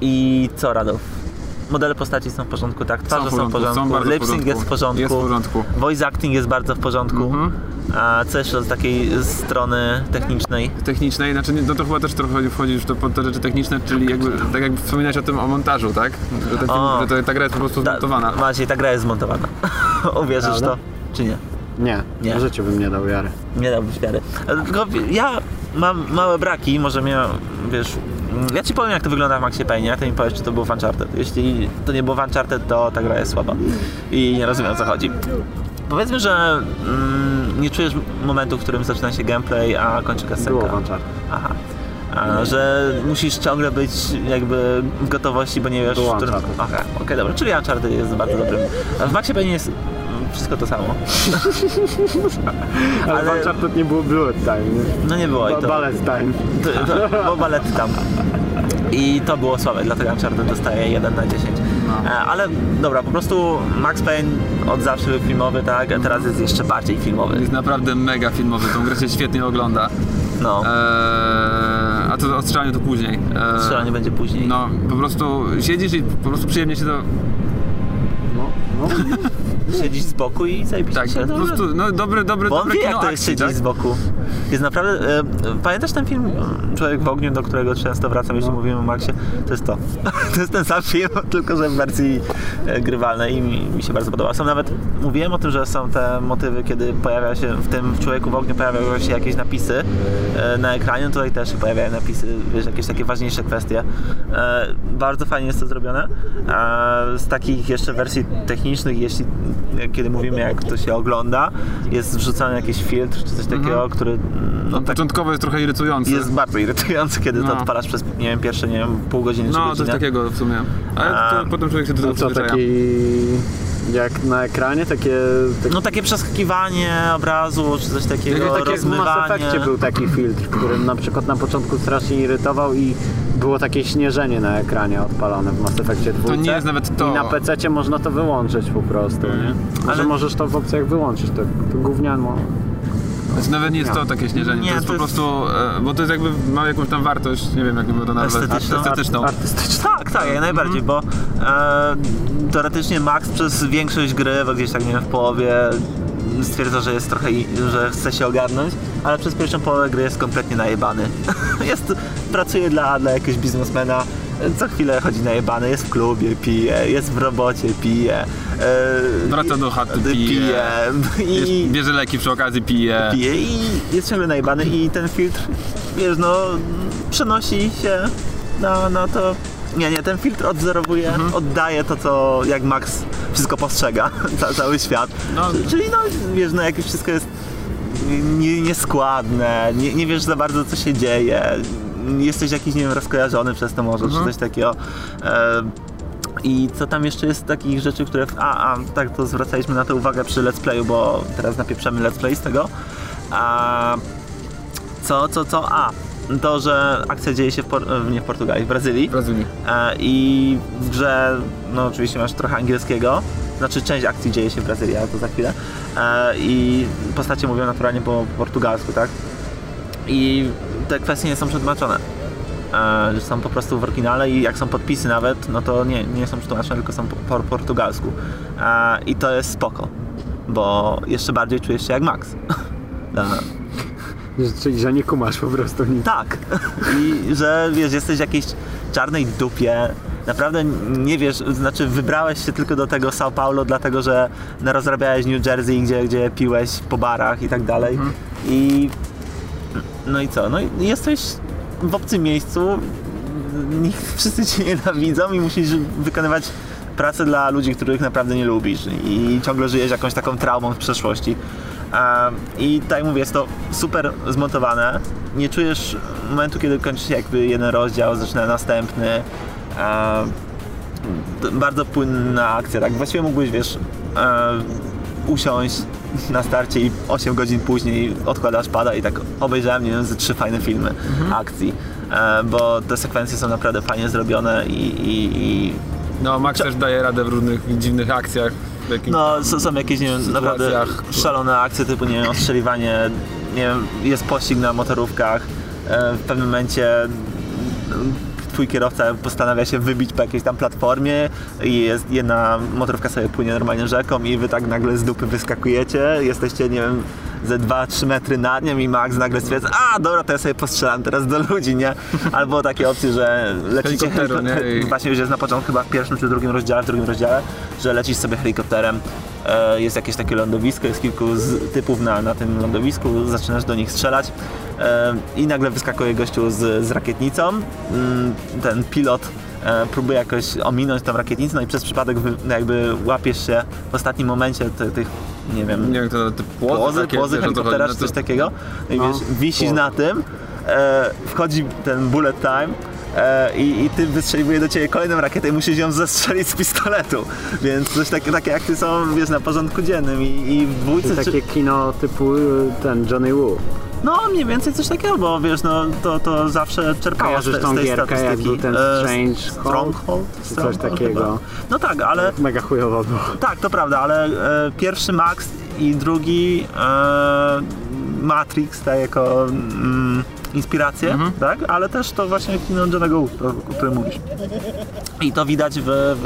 I co Radolf? Modele postaci są w porządku, tak? Twarze są w porządku, w lip sync jest w porządku, Jest w porządku. voice acting jest bardzo w porządku. Mhm. A co jeszcze z takiej strony technicznej? Technicznej, znaczy no to chyba też trochę wchodzi już to pod te rzeczy techniczne, czyli jakby, tak jak wspominałeś o tym o montażu, tak? Że, ten film, że to, ta gra jest po prostu Ta- zmontowana. Maciej, ta gra jest zmontowana. Uwierzysz Prawda? to, czy nie? Nie, Nie. w życiu bym nie dał wiary. Nie dałbyś wiary. Tylko ja mam małe braki, może mnie, wiesz... Ja ci powiem jak to wygląda w Maxie Payne, a ty mi powiesz czy to było w Uncharted. Jeśli to nie było w Uncharted, to ta gra jest słaba. I nie rozumiem o co chodzi. Powiedzmy, że mm, nie czujesz momentu, w którym zaczyna się gameplay, a kończy Było kasenka. w Uncharted. Aha. A, że musisz ciągle być jakby w gotowości, bo nie wiesz... Było w którym... Okej, okej, dobra, czyli Uncharted jest bardzo dobrym. W Maxie Payne jest wszystko to samo. Ale, Ale- Uncharted nie było bullet time, nie? No nie było i Ba- to... Ballet time. To, to, bo balety tam. I to było słabe, dlatego Uncharted dostaje 1 na 10. No. E, ale dobra, po prostu Max Payne od zawsze był filmowy, tak? A teraz jest jeszcze bardziej filmowy. Jest naprawdę mega filmowy, tą grę się świetnie ogląda. No, Eee, a to o strzelaniu to później. Eee, strzelanie będzie później. No, po prostu siedzisz i po prostu przyjemnie się to... No, no. Siedzisz z boku i zajebiście Tak, się po prostu, no dobre, dobre, Bo dobre wie, jak kino to jest akcji, siedzieć tak? z boku. Jest naprawdę... E, pamiętasz ten film Człowiek w ogniu, do którego często wracam, jeśli mówimy o Maxie? To jest to. to jest ten sam film, tylko że w wersji e, grywalnej i mi, mi się bardzo podoba. Są nawet... Mówiłem o tym, że są te motywy, kiedy pojawia się w tym w Człowieku w ogniu pojawiają się jakieś napisy e, na ekranie, tutaj też się pojawiają napisy, wiesz, jakieś takie ważniejsze kwestie. E, bardzo fajnie jest to zrobione. E, z takich jeszcze wersji technicznych, jeśli kiedy mówimy jak to się ogląda, jest wrzucony jakiś filtr czy coś takiego, który mm, no, tak początkowo jest trochę irytujący. jest bardzo irytujący, kiedy to No. odpalasz przez, nie wiem, pierwsze, nie wiem, pół godziny czy No, godzinę. coś takiego w sumie. Ale to, A, potem człowiek się do tego No co, przyzwyczaja. taki... Jak na ekranie, takie... takie No takie przeskakiwanie obrazu, czy coś takiego, tak jak w Mass. Effectie był taki filtr, który na przykład na początku strasznie irytował i było takie śnieżenie na ekranie odpalone w Mass Effectie 2. To nie jest nawet to. I na PC można to wyłączyć po prostu, nie? Może Ale- możesz to w opcjach wyłączyć, to, to gówniano. Znaczy, nawet nie jest to takie śnieżenie, Nie, to jest to po prostu, e, bo to jest jakby, ma jakąś tam wartość, nie wiem jak bym to nazwać, Estetyczną. estetyczną. Artystyczne. Tak, tak, jak najbardziej, bo e, teoretycznie Max przez większość gry, bo gdzieś tak nie wiem, w połowie stwierdza, że jest trochę, że chce się ogarnąć, ale przez pierwszą połowę gry jest kompletnie najebany. jest, pracuje dla, dla jakiegoś biznesmena, co chwilę chodzi najebany, jest w klubie, pije, jest w robocie, pije. E, Wraca do chaty, pije. pije. I, bierze leki przy okazji, pije. pije i jest ciągle najbany i ten filtr, wiesz, no, przenosi się na, na to. Nie, nie, ten filtr odzorowuje, Mhm. oddaje to, co jak Max wszystko postrzega, ca, cały świat. No. Czyli no, wiesz, no jak już wszystko jest nie- nieskładne, nie, nie wiesz za bardzo, co się dzieje, jesteś jakiś, nie wiem, rozkojarzony przez to może, Mhm. czy coś takiego. E, I co tam jeszcze jest takich rzeczy, które... A, a tak, to zwracaliśmy na to uwagę przy let's playu, bo teraz napieprzemy let's play z tego. A, co, co, co? A, to, że akcja dzieje się w, Por- nie w Portugalii, w Brazylii. W Brazylii. E, I w grze, no oczywiście masz trochę angielskiego, znaczy część akcji dzieje się w Brazylii, ale to za chwilę. E, I postacie mówią naturalnie po portugalsku, tak? I te kwestie nie są przetłumaczone. E, są po prostu w oryginale i jak są podpisy nawet, no to nie, nie są przetłumaczone, tylko są po, po portugalsku. E, I to jest spoko, bo jeszcze bardziej czujesz się jak Max. Czyli, że nie kumasz po prostu nic. tak. I że wiesz, jesteś w jakiejś czarnej dupie. Naprawdę nie wiesz, znaczy wybrałeś się tylko do tego São Paulo, dlatego że rozrabiałeś New Jersey, gdzie, gdzie piłeś po barach i tak dalej. I no i co? No i jesteś w obcym miejscu, wszyscy cię nienawidzą i musisz wykonywać pracę dla ludzi, których naprawdę nie lubisz i ciągle żyjesz jakąś taką traumą z przeszłości. I tak jak mówię, jest to super zmontowane. Nie czujesz momentu, kiedy kończy się jakby jeden rozdział, zaczyna następny. Bardzo płynna akcja, tak? Właściwie mógłbyś, wiesz, e, usiąść na starcie i 8 godzin później odkładasz pada i tak obejrzałem, nie wiem, ze trzy fajne filmy akcji, e, bo te sekwencje są naprawdę fajnie zrobione i, i, i No, Max też daje radę w różnych dziwnych akcjach. No, s- są jakieś, nie wiem, naprawdę szalone akcje typu, nie wiem, ostrzeliwanie, nie wiem, jest pościg na motorówkach, e, w pewnym momencie twój kierowca postanawia się wybić po jakiejś tam platformie i jest jedna motorówka sobie płynie normalnie rzeką i wy tak nagle z dupy wyskakujecie, jesteście, nie wiem, ze 2-3 metry nad nią i Max nagle stwierdza, a dobra, to ja sobie postrzelam teraz do ludzi, nie? Albo takie opcje, że lecicie? I- Właśnie już jest na początku chyba w pierwszym czy drugim rozdziale, w drugim rozdziale, że lecisz sobie helikopterem, e, jest jakieś takie lądowisko, jest kilku z, typów na, na tym lądowisku, zaczynasz do nich strzelać e, i nagle wyskakuje gościu z, z rakietnicą. Mm, Ten pilot e, próbuje jakoś ominąć tą rakietnicę, no i przez przypadek jakby łapiesz się w ostatnim momencie ty, tych, nie wiem, Nie to te płozy, płozy, takie, płozy helikoptera chodzi, czy no coś to- takiego. No i No, wiesz, wisisz płozy. na tym, e, wchodzi ten bullet time e, i, i ty wystrzeliwuje do ciebie kolejną rakietę i musisz ją zestrzelić z pistoletu. Więc coś takie, takie akty są, wiesz, na porządku dziennym i, i w dwójce... Czy- takie kino typu y, ten Johnny Woo. No mniej więcej coś takiego, bo wiesz, no to, to zawsze czerpało z, te, tą z tej gierkę, jak statystyki. był ten E, Strange Stronghold? Coś Stronghold takiego. chyba. No tak, ale Mega chujowo było. tak, to prawda, ale e, pierwszy Max i drugi e, Matrix daje jako mm, inspirację, tak? Ale też to właśnie kino Johnego Woo, o którym mówisz. I to widać w, w,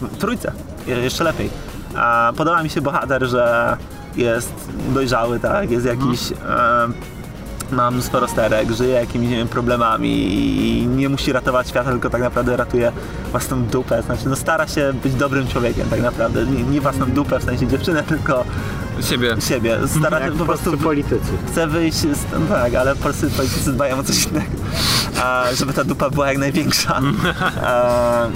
w, w trójce, Je- jeszcze lepiej. A podoba mi się bohater, że jest dojrzały, tak? Jest jakiś... E, ma mnóstwo rozterek, żyje jakimiś nie wiem, problemami i nie musi ratować świata, tylko tak naprawdę ratuje własną dupę. Znaczy, no stara się być dobrym człowiekiem tak naprawdę. Nie, nie własną dupę, w sensie dziewczynę, tylko Siebie. siebie. Stara Jak się po prostu... politycy. Chce wyjść z... No tak, ale polscy politycy dbają o coś innego. A, żeby ta dupa była jak największa. A,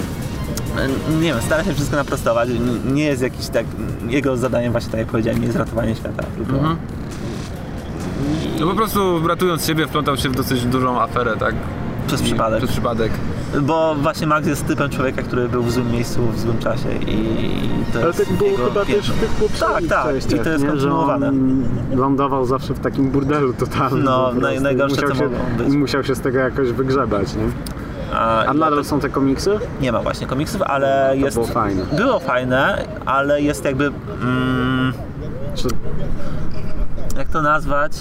nie wiem, stara się wszystko naprostować. Nie jest jakiś tak... Jego zadaniem właśnie, tak jak powiedziałem, nie jest ratowanie świata, tylko... No po prostu ratując siebie wplątał się w dosyć dużą aferę, tak? Przez przypadek. Przez przypadek. Bo właśnie Max jest typem człowieka, który był w złym miejscu w złym czasie i to Ale jest tak było chyba też w tych poprzednich Tak, tak, i to jest nie? Kontynuowane. on lądował zawsze w takim burdelu totalnym. No, naj- najgorsze, musiał co się, mogą być. musiał się z tego jakoś wygrzebać, nie? A, nadal są te komiksy? nie ma właśnie komiksów, ale To jest... było fajne. Było fajne, ale jest jakby... Mm, Czy, jak to nazwać?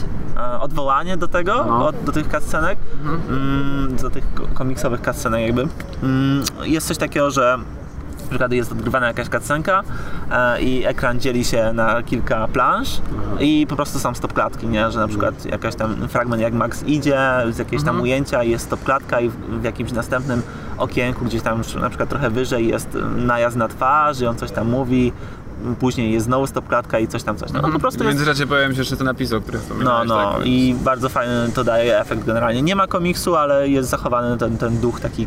Odwołanie do tego, No. od, do tych cutscenek, mm, do tych ko- komiksowych cutscenek jakby. Mm, jest coś takiego, że na przykład jest odgrywana jakaś cutscenka e, i ekran dzieli się na kilka planż i po prostu są stop klatki, nie? Że na przykład jakaś tam fragment jak Max idzie z jakiegoś tam ujęcia i jest stop klatka i w, w jakimś następnym okienku gdzieś tam na przykład trochę wyżej jest najazd na twarz i on coś tam mówi później jest znowu stop klatka i coś tam, coś tam. No po prostu W jest międzyczasie pojawiają się jeszcze te napisy, o których no, wspominałeś. no tak? i bardzo fajny to daje efekt generalnie. Nie ma komiksu, ale jest zachowany ten, ten duch taki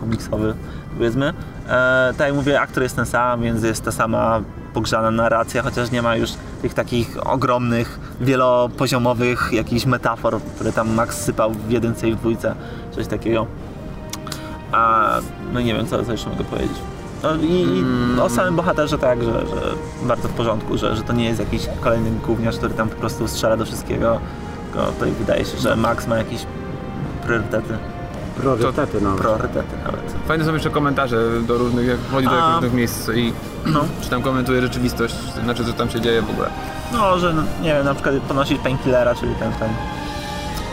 komiksowy, powiedzmy. E, tak jak mówię, aktor jest ten sam, więc jest ta sama pogrzana narracja, chociaż nie ma już tych takich ogromnych, wielopoziomowych jakichś metafor, które tam Max sypał w jedynce i w dwójce, coś takiego. A no nie wiem, co, co jeszcze mogę powiedzieć. No i, i o samym bohaterze tak, że, że bardzo w porządku, że, że to nie jest jakiś kolejny gówniarz, który tam po prostu strzela do wszystkiego. Tylko tutaj wydaje się, że Max ma jakieś priorytety. Priorytety nawet. Priorytety nawet. Fajne są jeszcze komentarze do różnych, jak wchodzi do A. jakichś różnych miejsc i No. czy tam komentuje rzeczywistość, znaczy co tam się dzieje w ogóle. No, że no, nie wiem, na przykład ponosić painkillera, czyli ten, ten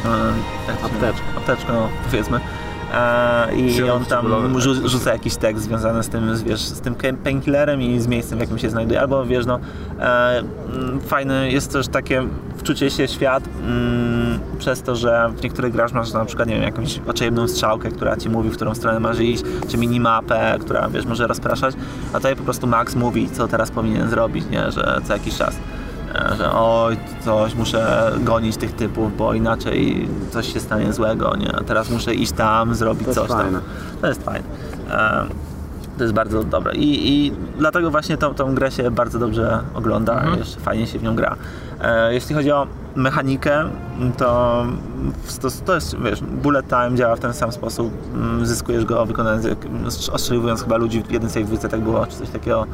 e, się Apteczkę. Apteczkę, no powiedzmy. E, I on tam cebulowy, rzu- tak. rzuca jakiś tekst związany z tym, z, wiesz, z tym painkillerem i z miejscem, w jakim się znajduje. Albo wiesz, no, e, fajne jest też takie wczucie się świat mm, przez to, że w niektórych grach masz na przykład, nie wiem, jakąś oczajemną strzałkę, która ci mówi, w którą stronę masz iść, czy minimapę, która, wiesz, może rozpraszać, a tutaj po prostu Max mówi, co teraz powinien zrobić, nie, że co jakiś czas. E, że oj, coś muszę gonić tych typów, bo inaczej coś się stanie złego, nie? Teraz muszę iść tam, zrobić To coś fajne. tam. To jest fajne. E, to jest bardzo dobre I, i dlatego właśnie tą, tą grę się bardzo dobrze ogląda, Mhm. jeszcze fajnie się w nią gra. E, jeśli chodzi o mechanikę, to, to, to jest, wiesz, bullet time działa w ten sam sposób, Mm, zyskujesz go wykonując, jak- ostrzeliwując chyba ludzi w w dwójce tak było, czy coś takiego.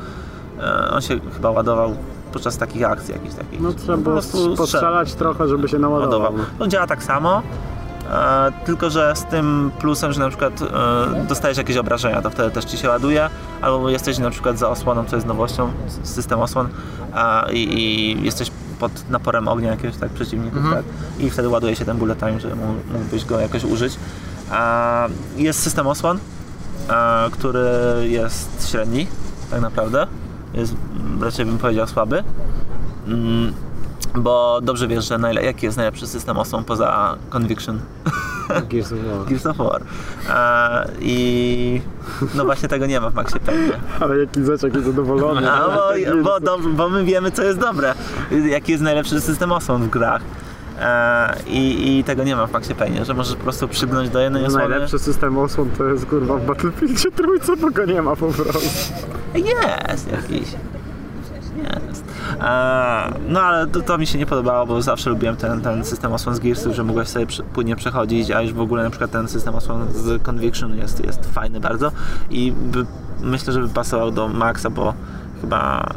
E, on się chyba ładował podczas takich akcji jakichś takich. No trzeba Po było prostu postrzelać trochę, żeby się naładował. ładował. No działa tak samo, tylko że z tym plusem, że na przykład e, dostajesz jakieś obrażenia, to wtedy też ci się ładuje, albo jesteś na przykład za osłoną, co jest nowością, system osłon e, i, i jesteś pod naporem ognia jakiegoś tak przeciwników, tak? I wtedy ładuje się ten bullet time, że mó- mógłbyś go jakoś użyć. E, jest system osłon, e, który jest średni, tak naprawdę. Jest mm, raczej bym powiedział słaby. Bo dobrze wiesz, że najle- jaki jest najlepszy system osłon poza Conviction. Gears of War. Gears of War. E, I no właśnie tego nie ma w Maxie Payne. Ale jaki zeczek jest zadowolony. A, Tak bo, jest. bo, dobrze, bo my wiemy co jest dobre. Jaki jest najlepszy system osłon w grach. E, i, I tego nie ma w Maxie Payne, że możesz po prostu przygnąć do jednej osłony. Najlepszy system osłon to jest kurwa w Battlefieldzie trójce, bo go nie ma po prostu. Jest jakiś. No ale to, to mi się nie podobało, bo zawsze lubiłem ten, ten system osłon z Gearsów, że mogłeś sobie płynnie przechodzić, a już w ogóle na przykład ten system osłon z Conviction jest, jest fajny bardzo i by, myślę, że by pasował do Maxa, bo chyba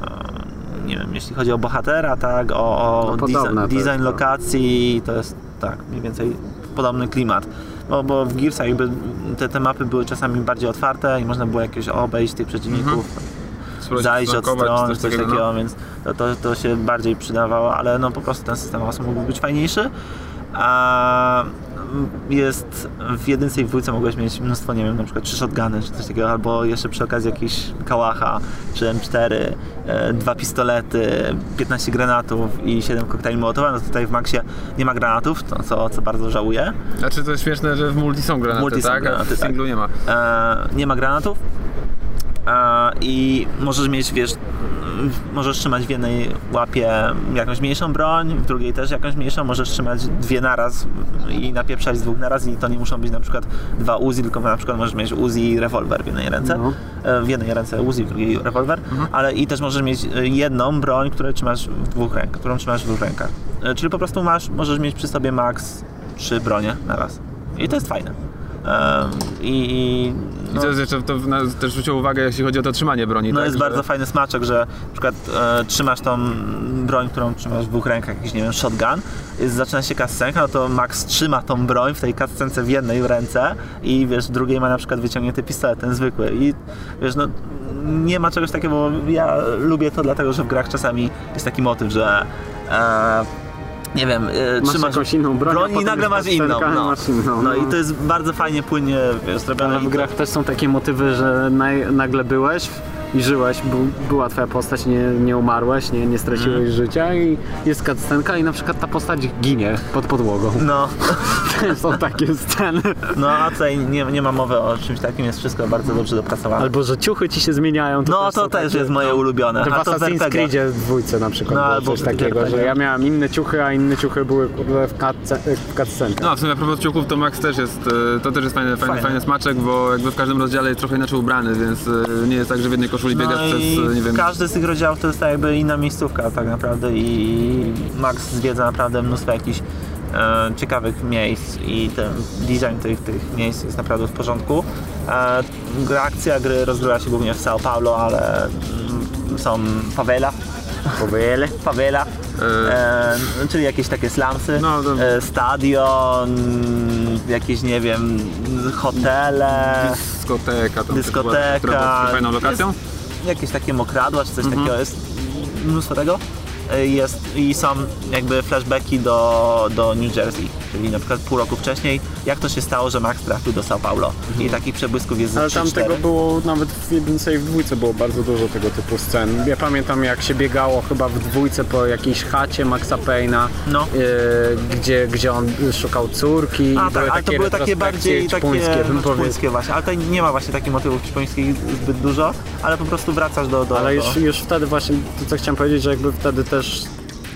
nie wiem, jeśli chodzi o bohatera, tak, o, o No, design, design to. lokacji, to jest tak, mniej więcej podobny klimat. Bo, bo w Gearsach jakby te, te mapy były czasami bardziej otwarte i można było jakieś obejść tych przeciwników Spróbować zajść od stron, coś czy coś takiego, no. więc to, to, to się bardziej przydawało, ale no po prostu ten system osób mógłby być fajniejszy. A jest w jedynce i w dwójce mogłeś mieć mnóstwo, nie wiem, na przykład trzy shotguny czy coś takiego, albo jeszcze przy okazji jakiś kałacha, czy M4, e, dwa pistolety, 15 granatów i 7 koktajli Mołotowa. No tutaj w Maxie nie ma granatów, to, co, co bardzo żałuję. Znaczy to jest śmieszne, że w multi są granaty, multi są tak? granaty, a w tak. singlu nie ma. E, nie ma granatów e, i możesz mieć, wiesz, możesz trzymać w jednej łapie jakąś mniejszą broń, w drugiej też jakąś mniejszą, możesz trzymać dwie naraz i napieprzać z dwóch naraz i to nie muszą być na przykład dwa Uzi, tylko na przykład możesz mieć Uzi i rewolwer w jednej ręce, No. e, w jednej ręce Uzi, w drugiej rewolwer, ale i też możesz mieć e, jedną broń, którą trzymasz w dwóch rękach, którą trzymasz w dwóch rękach. E, Czyli po prostu masz, możesz mieć przy sobie max trzy bronie naraz. I to jest fajne. I, i I to jest jeszcze, to też zwróciło uwagę, jeśli chodzi o to trzymanie broni, no tak? jest że- bardzo fajny smaczek, że na przykład e, trzymasz tą broń, którą trzymasz w dwóch rękach, jakiś, nie wiem, shotgun, jest, zaczyna się cutscenka, no to Max trzyma tą broń w tej cutscence w jednej ręce i wiesz, w drugiej ma na przykład wyciągnięty pistolet, ten zwykły i wiesz, no nie ma czegoś takiego, bo ja lubię to dlatego, że w grach czasami jest taki motyw, że e, nie wiem, e, Masz trzymasz jakąś inną broń, broń i nagle masz inną. No. masz inną, no no. i to jest bardzo fajnie, płynnie wiesz, zrobione. Ale w grach też są takie motywy, że naj, nagle byłeś i żyłeś, bu, była twoja postać, nie, nie umarłeś, nie, nie straciłeś Mhm. życia i jest cutscenka i na przykład ta postać ginie pod podłogą. No, są takie sceny. no a tutaj nie, nie ma mowy o czymś takim, jest wszystko bardzo dobrze dopracowane. Albo że ciuchy ci się zmieniają. To No też to też takie, jest moje ulubione. W Assassin's. Creedzie w dwójce na przykład No, było albo coś takiego, RPG. że ja miałem inne ciuchy, a inne ciuchy były w cutsce- w cutscenkach. No, a w sumie a propos ciuchów, to Max też jest, e, to też jest fajny, fajny, fajny smaczek, bo jakby w każdym rozdziale jest trochę inaczej ubrany, więc e, nie jest tak, że w jednej koszuli biegasz no przez, e, nie wiem, każdy z tych rozdziałów to jest tak jakby inna miejscówka tak naprawdę i Max zwiedza naprawdę mnóstwo jakichś e, ciekawych miejsc i ten design tych, tych miejsc jest naprawdę w porządku. E, akcja gry rozgrywa się głównie w São Paulo, ale mm, są favela, Powele. favela, e, czyli jakieś takie slumsy, No, e, stadion, jakieś nie wiem, hotele. Dyskoteka, tam Dyskoteka. Była, która była fajną lokacją? Jest jakieś takie mokradła czy coś Mhm. takiego, jest mnóstwo tego. Y, Jest, I są jakby flashbacki do, do New Jersey, czyli na przykład pół roku wcześniej, jak to się stało, że Max trafił do São Paulo. I takich przebłysków jest Ale ze tam 3-4. tego było nawet w jedynce i w dwójce było bardzo dużo tego typu scen. Ja pamiętam jak się biegało chyba w dwójce po jakiejś chacie Maxa Payna, No. e, gdzie, gdzie on szukał córki. A tak, ale to były takie bardziej takie ćpuńskie, bym no, właśnie, ale tutaj nie ma właśnie takich motywów ćpuńskich zbyt dużo, ale po prostu wracasz do... do Ale do... już, już wtedy właśnie, to co chciałem powiedzieć, że jakby wtedy też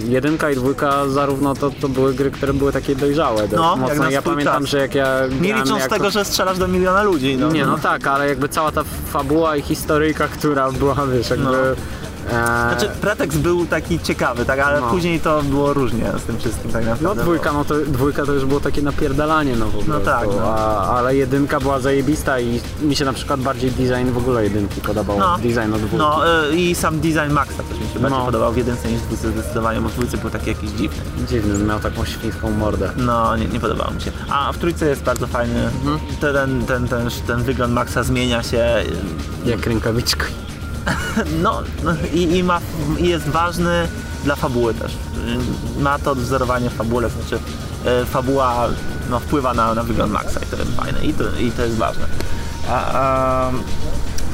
jedynka i dwójka zarówno to, to były gry, które były takie dojrzałe No, jak mocno. na Ja pamiętam, czas. że jak ja Nie licząc jako... tego, że strzelasz do miliona ludzi. No. Nie, no tak, ale jakby cała ta fabuła i historyjka, która była, wiesz, jakby... No. E, Znaczy, pretekst był taki ciekawy, tak, ale No. później to było różnie z tym wszystkim tak naprawdę. No dwójka, no to dwójka to już było takie napierdalanie no po prostu, tak, no. A, ale jedynka była zajebista i mi się na przykład bardziej design w ogóle jedynki podobał, No. design od dwójki. No y, i sam design Maxa też mi się bardziej No. podobał w jedynce niż w dwójce zdecydowanie, bo w dwójce był taki jakiś dziwny. Dziwny, miał taką świńską mordę. No, nie, nie podobało mi się. A w trójce jest bardzo fajny. Mhm. Ten, ten, ten, ten wygląd Maxa zmienia się. Jak rękawiczka. No i, i, ma, i jest ważny dla fabuły też. Ma to wzorowanie w fabule, znaczy y, fabuła no, wpływa na, na wygląd Maxa i to jest fajne i to, i to jest ważne. A, a,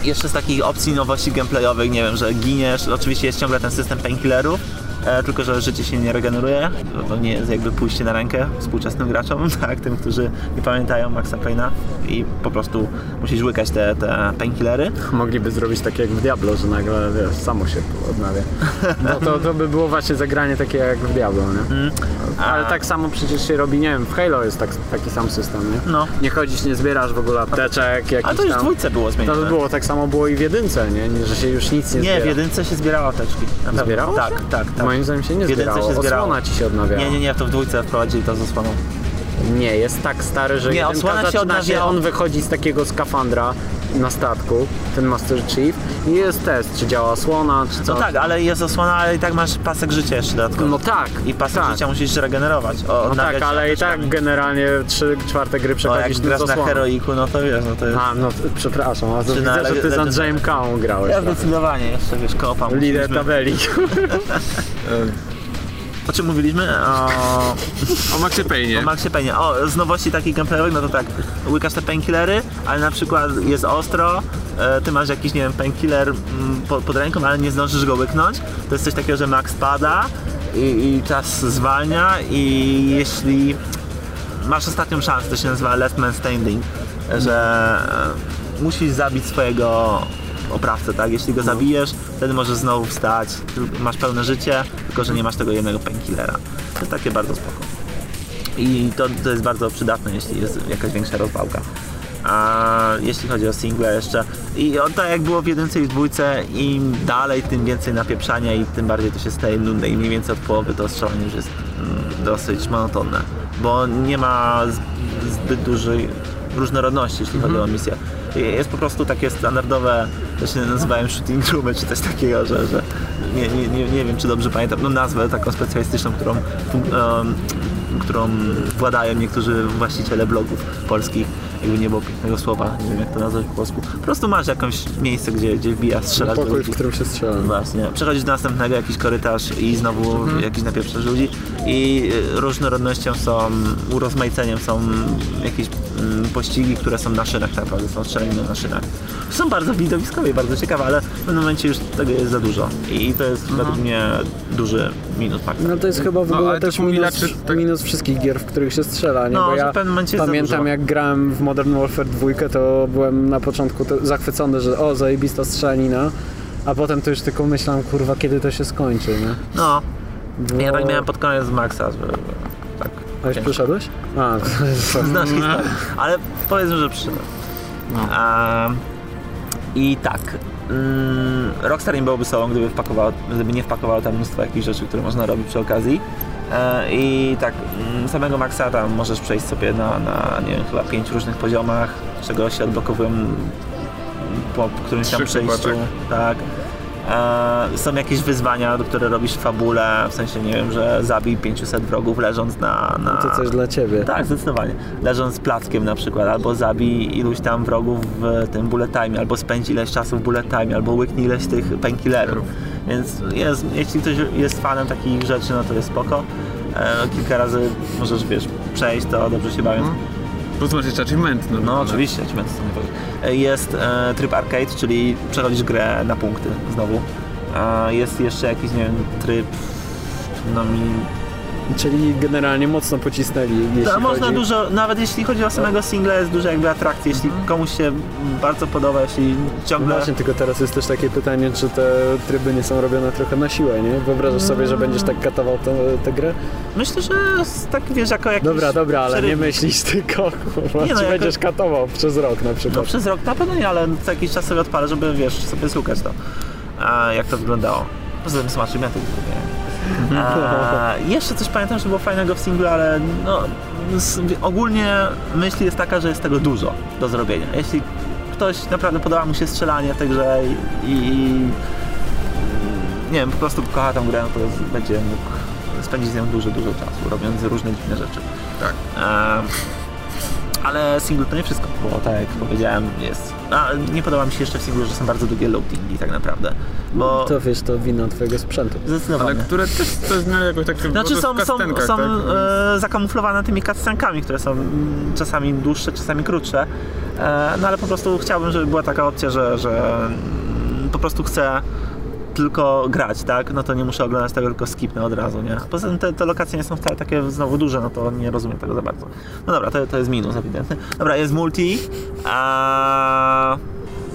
jeszcze z takich opcji nowości gameplayowych, nie wiem, że giniesz, oczywiście jest ciągle ten system painkillerów, e, tylko że życie się nie regeneruje, to nie jest jakby pójście na rękę współczesnym graczom, tak, tym, którzy nie pamiętają Maxa Payne'a i po prostu musisz łykać te, te painkillery. Mogliby zrobić tak jak w Diablo, że nagle wiesz, samo się odnawia. No to, to by było właśnie zagranie takie jak w Diablo, nie? Mm. Ale tak samo przecież się robi, nie wiem, w Halo jest tak, taki sam system, nie? No. Nie chodzisz, nie zbierasz w ogóle apteczek, jakichś A to już w dwójce było To zmienione. by było, tak samo było i w jedynce, nie? Nie, Że się już nic nie, Nie, zbiera. w jedynce się zbierało apteczki. Zbierało Tak, tak, tak. Moim zdaniem się nie zbierało. się zbierało. Osłona ci się odnawiała. Nie, nie, nie, to w dwójce wprowadzili to z osłoną. Nie, jest tak stary, że Nie, osłona się odnawia- on wychodzi z takiego skafandra na statku, ten Master Chief i jest test, czy działa osłona, czy co. No tak, ale jest osłona, ale i tak masz pasek życia jeszcze dodatkowo. No tak. I pasek tak. życia musisz regenerować. O, No tak, ale i tak generalnie 3 czwarte gry No, jak przechodzisz grasz na heroiku, no to wiesz, no to jest... A, no przepraszam, a na widzę, że ty z Andrzejem Kałą grałeś. Ja tak. zdecydowanie jeszcze, wiesz, kopa Lider tabeli. O czym mówiliśmy? O, O Maxie Payne. o Maxie Payne. O, z nowości takich gameplayowych, no to tak, łykasz te painkillery, ale na przykład jest ostro, e, ty masz jakiś, nie wiem, painkiller mm, po- pod ręką, ale nie zdążysz go łyknąć. To jest coś takiego, że Max pada i, i czas zwalnia i jeśli masz ostatnią szansę, to się nazywa Last Man Standing, że e, musisz zabić swojego oprawcę, tak? Jeśli go zabijesz, wtedy możesz znowu wstać, masz pełne życie, tylko że nie masz tego jednego painkillera. To jest takie bardzo spoko. I to, to jest bardzo przydatne, jeśli jest jakaś większa rozwałka. A jeśli chodzi o single jeszcze i o, tak jak było w jedynce i w dwójce, im dalej, tym więcej napieprzania i tym bardziej to się staje nudne i mniej więcej od połowy to strzelanie już jest mm, dosyć monotonne, bo nie ma zbyt dużej różnorodności, jeśli chodzi o misję. Jest po prostu takie standardowe, to się nazywają shooting roomy, czy coś takiego, że, że nie, nie, nie, wiem, czy dobrze pamiętam, no nazwę taką specjalistyczną, którą, em, którą władają niektórzy właściciele blogów polskich, jakby nie było pięknego słowa, nie wiem jak to nazwać po polsku. Po prostu masz jakieś miejsce, gdzie, gdzie wbijasz, strzelasz do Pokój, ludzi. w którym się strzelam. Właśnie. Przechodzisz do następnego jakiś korytarz i znowu jakiś napieprzasz ludzi i y, różnorodnością są, urozmaiceniem są jakieś mm, pościgi, które są na szynach tak naprawdę, są strzelaniny na szynach. Są bardzo widowiskowe i bardzo ciekawe, ale w pewnym momencie już tego jest za dużo i to jest według mnie duży minus Maxa. No to jest chyba w No, ogóle to też minus, tak- minus wszystkich gier, w których się strzela, nie? No, Bo ja w pewnym momencie jest za pamiętam jak grałem w Modern Warfare 2, to byłem na początku zachwycony, że o, zajebista strzelanina, a potem to już tylko myślałem, kurwa, kiedy to się skończy, nie? No, Bo... ja tak miałem pod koniec Maxa, że tak. A już przyszedłeś? A, to Znasz historię, ale powiedzmy, że przyszedłem. No. A, I tak, Rockstar nie byłoby sobą, gdyby, wpakowało, gdyby nie wpakowało tam mnóstwo jakichś rzeczy, które można robić przy okazji. E, I tak, mm, samego Maxa tam możesz przejść sobie na, na nie wiem, chyba pięć różnych poziomach, z czego się odblokowują po którymś tam Trzy przejściu. Tak. E, są jakieś wyzwania, które robisz w fabule, w sensie nie wiem, że zabij 500 wrogów leżąc na... na... To coś dla ciebie. Tak, zdecydowanie. Leżąc z plackiem na przykład, albo zabij iluś tam wrogów w tym bullet time, albo spędź ileś czasu w bullet time, albo łyknij ileś tych painkillerów. Więc jest, jeśli ktoś jest fanem takich rzeczy, no to jest spoko. E, kilka razy możesz, wiesz, przejść, to dobrze się bawiąc. Plus masz jeszcze achievement. No, No oczywiście, ci będę to nie powiedzieć. E, Jest e, tryb arcade, czyli przechodzisz grę na punkty znowu. E, jest jeszcze jakiś, nie wiem, tryb no mi Czyli generalnie mocno pocisnęli, jeśli To można chodzi... dużo, nawet jeśli chodzi o samego singla, jest dużo jakby atrakcji. Jeśli komuś się bardzo podoba, jeśli No ciągle. Właśnie, tylko teraz jest też takie pytanie, czy te tryby nie są robione trochę na siłę, nie? Wyobrażasz sobie, że będziesz tak katował tę tę grę? Myślę, że tak wiesz, jako jakiś. Dobra, dobra, ale nie myślisz tylko, kurwa, Nie no, czy jako- będziesz katował przez rok na No przykład. przez rok na pewno nie, ale co jakiś czas sobie odpalę, żeby wiesz, sobie słuchać to. A, jak to wyglądało. Poza tym smaczy ja Jeszcze coś pamiętam, że było fajnego w singlu, ale no, s- ogólnie myśl jest taka, że jest tego dużo do zrobienia. Jeśli ktoś naprawdę podoba mu się strzelanie w tej grze i, i nie wiem, po prostu kocha tę grę, to będzie mógł spędzić z nią dużo, dużo czasu, robiąc różne dziwne rzeczy. Tak. Ale single to nie wszystko, bo tak jak powiedziałem, jest. A nie podoba mi się jeszcze w singlu, że są bardzo długie loadingi tak naprawdę. Bo To wiesz, to wina twojego sprzętu. zdecydowanie. Ale które też to jest jakoś takie Znaczy są, są, są tak? e, zakamuflowane tymi cutscenkami, które są mm, czasami dłuższe, czasami krótsze. E, no ale po prostu chciałbym, żeby była taka opcja, że, że mm, po prostu chcę tylko grać, tak? No to nie muszę oglądać tego, tylko skipnę od razu, nie? Poza tym te, te lokacje nie są wcale takie znowu duże, no to nie rozumiem tego za bardzo. No dobra, to, to jest minus ewidentny. Dobra, jest multi, a...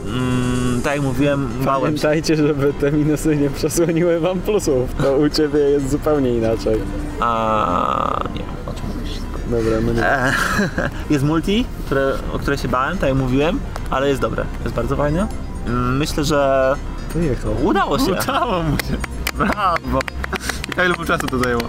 Mm, tak jak mówiłem, się. Pamiętajcie, żeby te minusy nie przesłoniły wam plusów. To u ciebie jest zupełnie inaczej. A... nie wiem, o czym mówisz. Dobra, no nie. E, jest multi, które, o które się bałem, tak jak mówiłem, ale jest dobre. Jest bardzo fajne. Mm, Myślę, że Pojechał. udało się. Udało mu się. Brawo. A ile mu czasu to zajęło?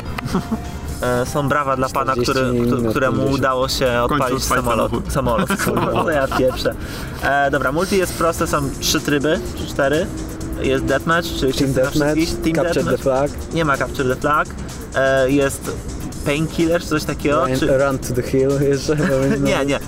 E, Są brawa dla pana, 40 który, minut, któ- któremu 50. udało się odpalić odpalić samolot. Samolot, kurwa, to ja pieprzę. E, dobra, multi jest proste, są trzy tryby, czy cztery. Jest deathmatch, czyli Team wszyscy na Deathmatch, wszystkich. Team Capture the deathmatch. Flag, Nie ma capture the flag. E, jest painkiller, czy coś takiego. Run, czy... run to the Hill jeszcze. Nie, nie. E,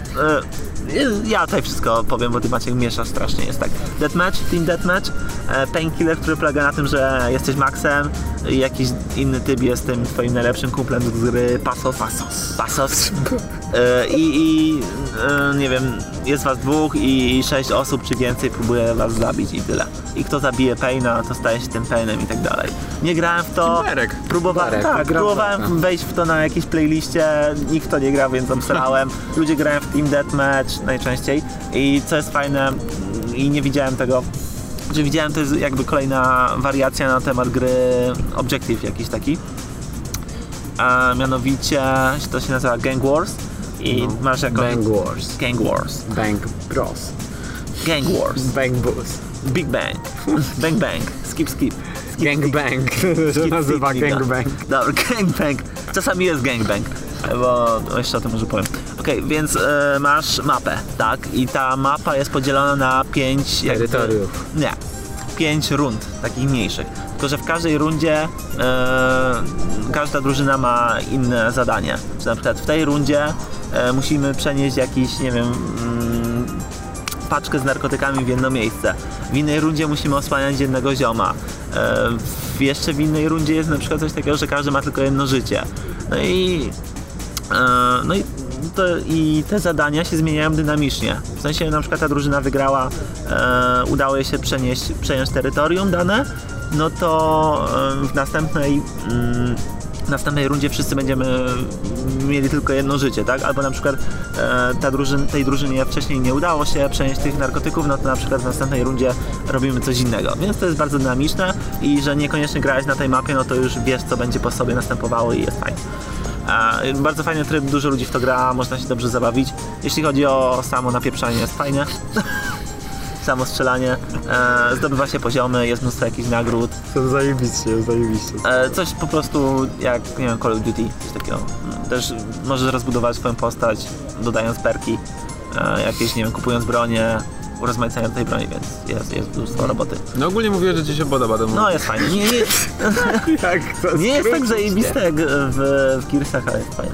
Ja tutaj wszystko powiem, bo ty Maciek mieszasz strasznie. Jest tak. Deathmatch, Team Deathmatch, e, Painkiller, który polega na tym, że jesteś Maxem i jakiś inny typ jest tym twoim najlepszym kumplem z gry Pasos. Pasos. Pasos. E, I, i e, nie wiem, jest was dwóch i sześć osób czy więcej próbuje was zabić i tyle. I kto zabije Paina, to staje się tym Painem i tak dalej. Nie grałem w to. Timberek. Próbowałem, Timberek, tak, gra w próbowałem Warcraft. wejść w to na jakiejś playliście, nikt w to nie gra, więc obsrałem. Ludzie grają w Team Deathmatch najczęściej i co jest fajne mm, i nie widziałem tego, że widziałem to jest jakby kolejna wariacja na temat gry Objective jakiś taki. A mianowicie to się nazywa Gang Wars i No. masz jako Bang Wars. Gang Wars. Bang Bros. Gang Wars. Bang Bus. Big Bang. Bang Bang. Skip skip. skip Gang skip. Bang. To nazywa skip, Gang skip, Bang. Dobra, gangbang. Czasami jest gangbang, bo jeszcze o tym może powiem. Okej, więc e, masz mapę, tak? I ta mapa jest podzielona na pięć... jakby- Terytoriów. Nie. Pięć rund, takich mniejszych. Tylko, że w każdej rundzie e, każda drużyna ma inne zadanie. Czy na przykład w tej rundzie e, musimy przenieść jakiś, nie wiem, mm, paczkę z narkotykami w jedno miejsce. W innej rundzie musimy osłaniać jednego zioma. E, jeszcze w innej rundzie jest na przykład coś takiego, że każdy ma tylko jedno życie. No i, no i, to, i te zadania się zmieniają dynamicznie. W sensie na przykład ta drużyna wygrała, e, udało jej się przenieść, przejąć terytorium dane, no to e, w następnej mm, następnej rundzie wszyscy będziemy mieli tylko jedno życie, tak? Albo na przykład e, ta drużyn, tej drużynie wcześniej nie udało się przenieść tych narkotyków, no to na przykład w następnej rundzie robimy coś innego. Więc to jest bardzo dynamiczne i że niekoniecznie grałeś na tej mapie, no to już wiesz, co będzie po sobie następowało i jest fajnie. Bardzo fajny tryb, dużo ludzi w to gra, można się dobrze zabawić. Jeśli chodzi o samo napieprzanie, jest fajne. samo strzelanie, e, zdobywa się poziomy, jest mnóstwo jakichś nagród, To zajebiście, zajebiście. e, coś po prostu jak, nie wiem, Call of Duty, coś takiego. Też możesz rozbudować swoją postać, dodając perki, e, jakieś, nie wiem, kupując bronię, urozmaicania tej broni, więc jest, jest mnóstwo roboty. No ogólnie mówiłeś, że ci się podoba ten No jest fajnie. Nie, Jak to nie jest tak zajebiste jak w, w Gearsach, ale jest fajne.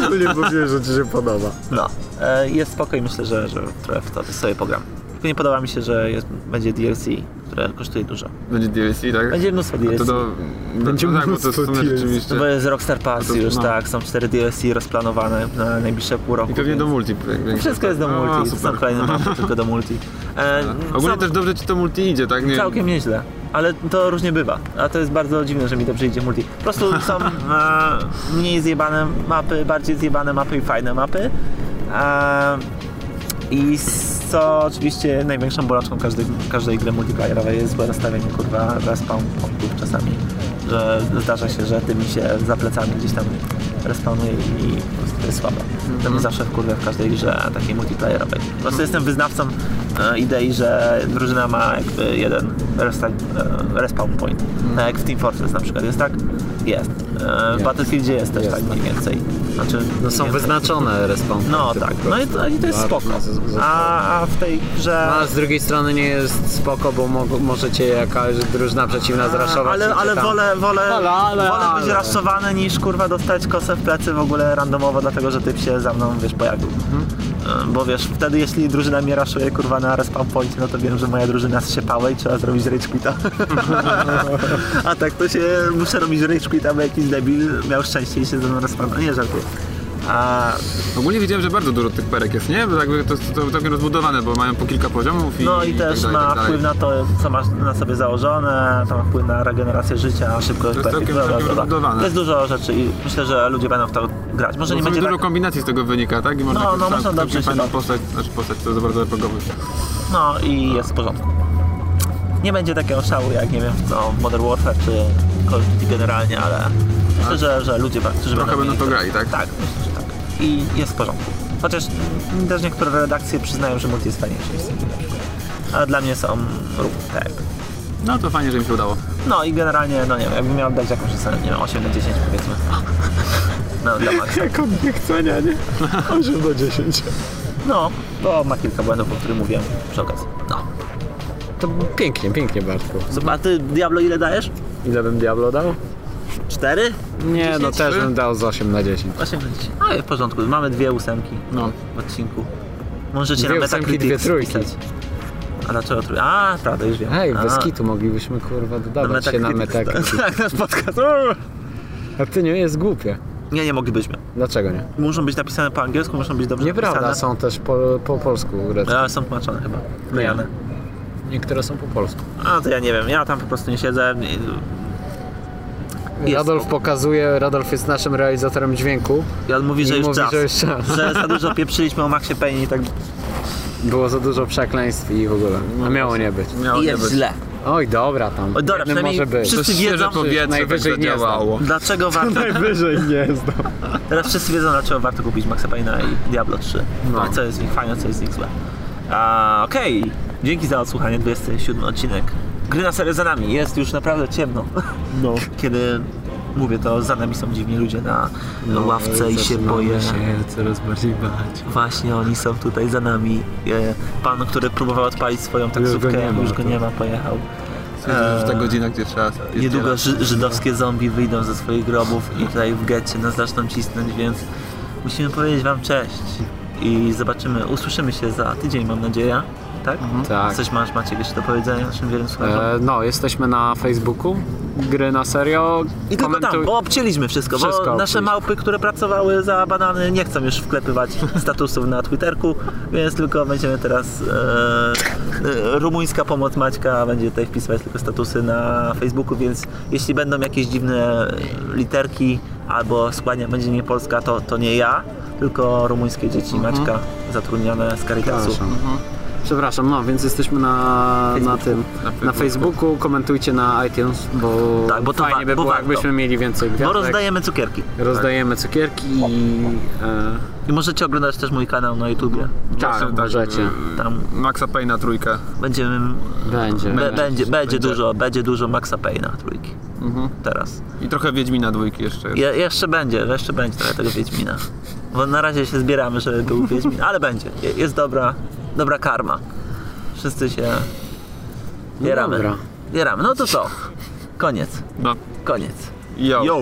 nie? Ogólnie mówię, że ci się podoba. No, e, jest spoko i myślę, że, że trochę w to sobie pogram. Tylko nie podoba mi się, że jest, będzie DLC, które kosztuje dużo. Będzie DLC, tak? Będzie mnóstwo DLC. to do... Będzie no tak, bo to sumie DLC. rzeczywiście... No bo jest Rockstar Pass To- już, no. tak, są cztery DLC rozplanowane na najbliższe pół roku. I pewnie do multi. Wszystko jest do tak? multi, to są super. kolejne mapy tylko do multi. E, Ogólnie sam- też dobrze ci to multi idzie, tak? Nie, Całkiem nieźle, ale to różnie bywa, a to jest bardzo dziwne, że mi dobrze idzie multi. Po prostu są e, mniej zjebane mapy, bardziej zjebane mapy i fajne mapy. E, I s- co oczywiście największą bolączką każdej, każdej gry multiplayerowej jest złe nastawienie kurwa respawn punktów czasami, że zdarza się, że ty mi się za plecami gdzieś tam respawnuje i po prostu jest słabe. To mnie zawsze wkurwia w każdej grze takiej multiplayerowej. Po prostu jestem wyznawcą e, idei, że drużyna ma jakby jeden resta- e, respawn point. Tak jak w Team Fortress na przykład jest tak? Jest. E, w Battlefieldzie jest też Jest, tak. mniej więcej. Znaczy, No są wyznaczone respawn No tak, no i to, i to jest spoko. A, a w tej grze... No, a z drugiej strony nie jest spoko, bo mo- możecie jakaś drużyna przeciwna zraszować. ale, ale tam- wolę, wolę, Ale, ale, wolę być ale. raszowany niż kurwa dostać kosę w plecy w ogóle randomowo, dlatego że typ się za mną wiesz pojawił. Mhm. E, Bo wiesz, wtedy jeśli drużyna mnie raszuje kurwa na respawn point, no to wiem, że moja drużyna zsiepała i trzeba zrobić rage quita. A tak to się muszę robić rage quita, bo jakiś debil miał szczęście i się ze mną respawn. Nie żartuję. A, Ogólnie widziałem, że bardzo dużo tych perek jest, nie? Bo jakby to jest całkiem rozbudowane, bo mają po kilka poziomów i No i i też tak dalej, ma tak wpływ na to, co masz na sobie założone, to ma wpływ na regenerację życia, szybkość To jest całkiem- całkiem rozbudowane. To jest dużo rzeczy i myślę, że ludzie będą w to grać. Może Bo nie w sumie będzie dużo tak, kombinacji z tego wynika, tak? I można No, no, tam można dobrze się postać, znaczy postać to jest bardzo RPGowy. no i jest w porządku. Nie będzie takiego szału jak, nie wiem, w Modern Warfare czy Call of Duty generalnie, ale myślę, że, że ludzie, którzy Trochę będą mieli to grali, tak? Tak, myślę, że tak. I jest w porządku. Chociaż też niektóre redakcje przyznają, że multi jest fajniejszy niż single na przykład. Ale dla mnie są równe, tak. No to fajnie, że im się udało. No i generalnie, no nie wiem, jakbym miał dać jakąś ocenę, nie wiem, 8 na 10 powiedzmy. No, dla Maxa. Jak od niechcenia, nie? 8 do 10. No, bo ma kilka błędów, o których mówiłem przy okazji. No. To pięknie, pięknie Bartku. Zobacz, ty Diablo ile dajesz? Ile bym Diablo dał? 4? Nie, no 10? też bym dał z 8 na 10. 8 na 10. No i w porządku, mamy dwie ósemki No. w odcinku. Możecie Dwie na Metacritic dwie trójki. spisać. A dlaczego trójki? A, prawda, już wiem. Ej, A, bez kitu moglibyśmy kurwa na dodawać się na Metacritic. Tak, nasz podcast. A ty nie jest głupie. Nie, nie moglibyśmy. Dlaczego nie? Muszą być napisane po angielsku, muszą być dobrze Nieprawda, napisane. są też po, po polsku recenzje. Ale są tłumaczone chyba. Klejane. Niektóre są po polsku. A to ja nie wiem, ja tam po prostu nie siedzę. Jest Radolf spoko. pokazuje, Radolf jest naszym realizatorem dźwięku. I on mówi, że I już mówi, czas. że już czas. Że za dużo pieprzyliśmy o Maxie Payne i tak Było za dużo przekleństw i w ogóle. A miało nie być. Miało i nie jest być. źle. Oj, dobra tam. O, dobra, przynajmniej może być. wszyscy wiedzą, powietrze najwyżej tak nie zadziałało. Dlaczego warto... Najwyżej nie znam. Teraz wszyscy wiedzą, dlaczego warto kupić Maxa Payne'a i Diablo 3. No. Co jest w nich fajne, co jest w nich złe. A, Okej, dzięki za odsłuchanie 27 odcinek. Gry na serio za nami, jest już naprawdę ciemno. No. Kiedy mówię to, za nami są dziwni ludzie na ławce i się boję. się coraz bardziej bać. Właśnie oni są tutaj za nami. E, Pan, który próbował odpalić swoją taksówkę, nie ma, już go nie ma, pojechał. Stwierdził, że ta godzina, gdzie trzeba Niedługo ży żydowskie zombie wyjdą ze swoich grobów i tutaj w getcie nas zaczną cisnąć, więc musimy powiedzieć wam cześć i zobaczymy, usłyszymy się za tydzień mam nadzieję, tak? Tak. Coś masz Maciek jeszcze do powiedzenia naszym wiernym słuchaczom? E, no, jesteśmy na Facebooku. Gry na serio. I tylko tam, Komentuj- bo obcięliśmy wszystko, Wszystko bo nasze małpy, które pracowały za banany nie chcą już wklepywać statusów na Twitterku, więc tylko będziemy teraz e, e, rumuńska pomoc Maćka będzie tutaj wpisywać tylko statusy na Facebooku, więc jeśli będą jakieś dziwne literki albo składnia będzie nie polska, to, to nie ja, tylko rumuńskie dzieci Mhm. Maćka zatrudnione z Caritasu. Przepraszam, no więc jesteśmy na, na tym, na Facebooku, komentujcie na iTunes, bo, Tak, bo to fajnie by bo było, warto. jakbyśmy mieli więcej Bo gwiazdek. rozdajemy cukierki. Rozdajemy cukierki i... E, I możecie oglądać też mój kanał na YouTubie. tak, Właśnie możecie. Tam Maxa Payna trójkę. będziemy... Będzie. Be, będzie, będzie, Będzie. dużo, będzie dużo Maxa Payna trójki. Mhm. Teraz. I trochę Wiedźmina dwójki jeszcze. Je, jeszcze będzie, jeszcze będzie trochę tego Wiedźmina. Bo na razie się zbieramy, żeby był Wiedźmin, ale będzie. Je, jest dobra, dobra karma. Wszyscy się No bieramy. dobra. Bieramy. No to co? Koniec. No. Koniec. Yo. Yo.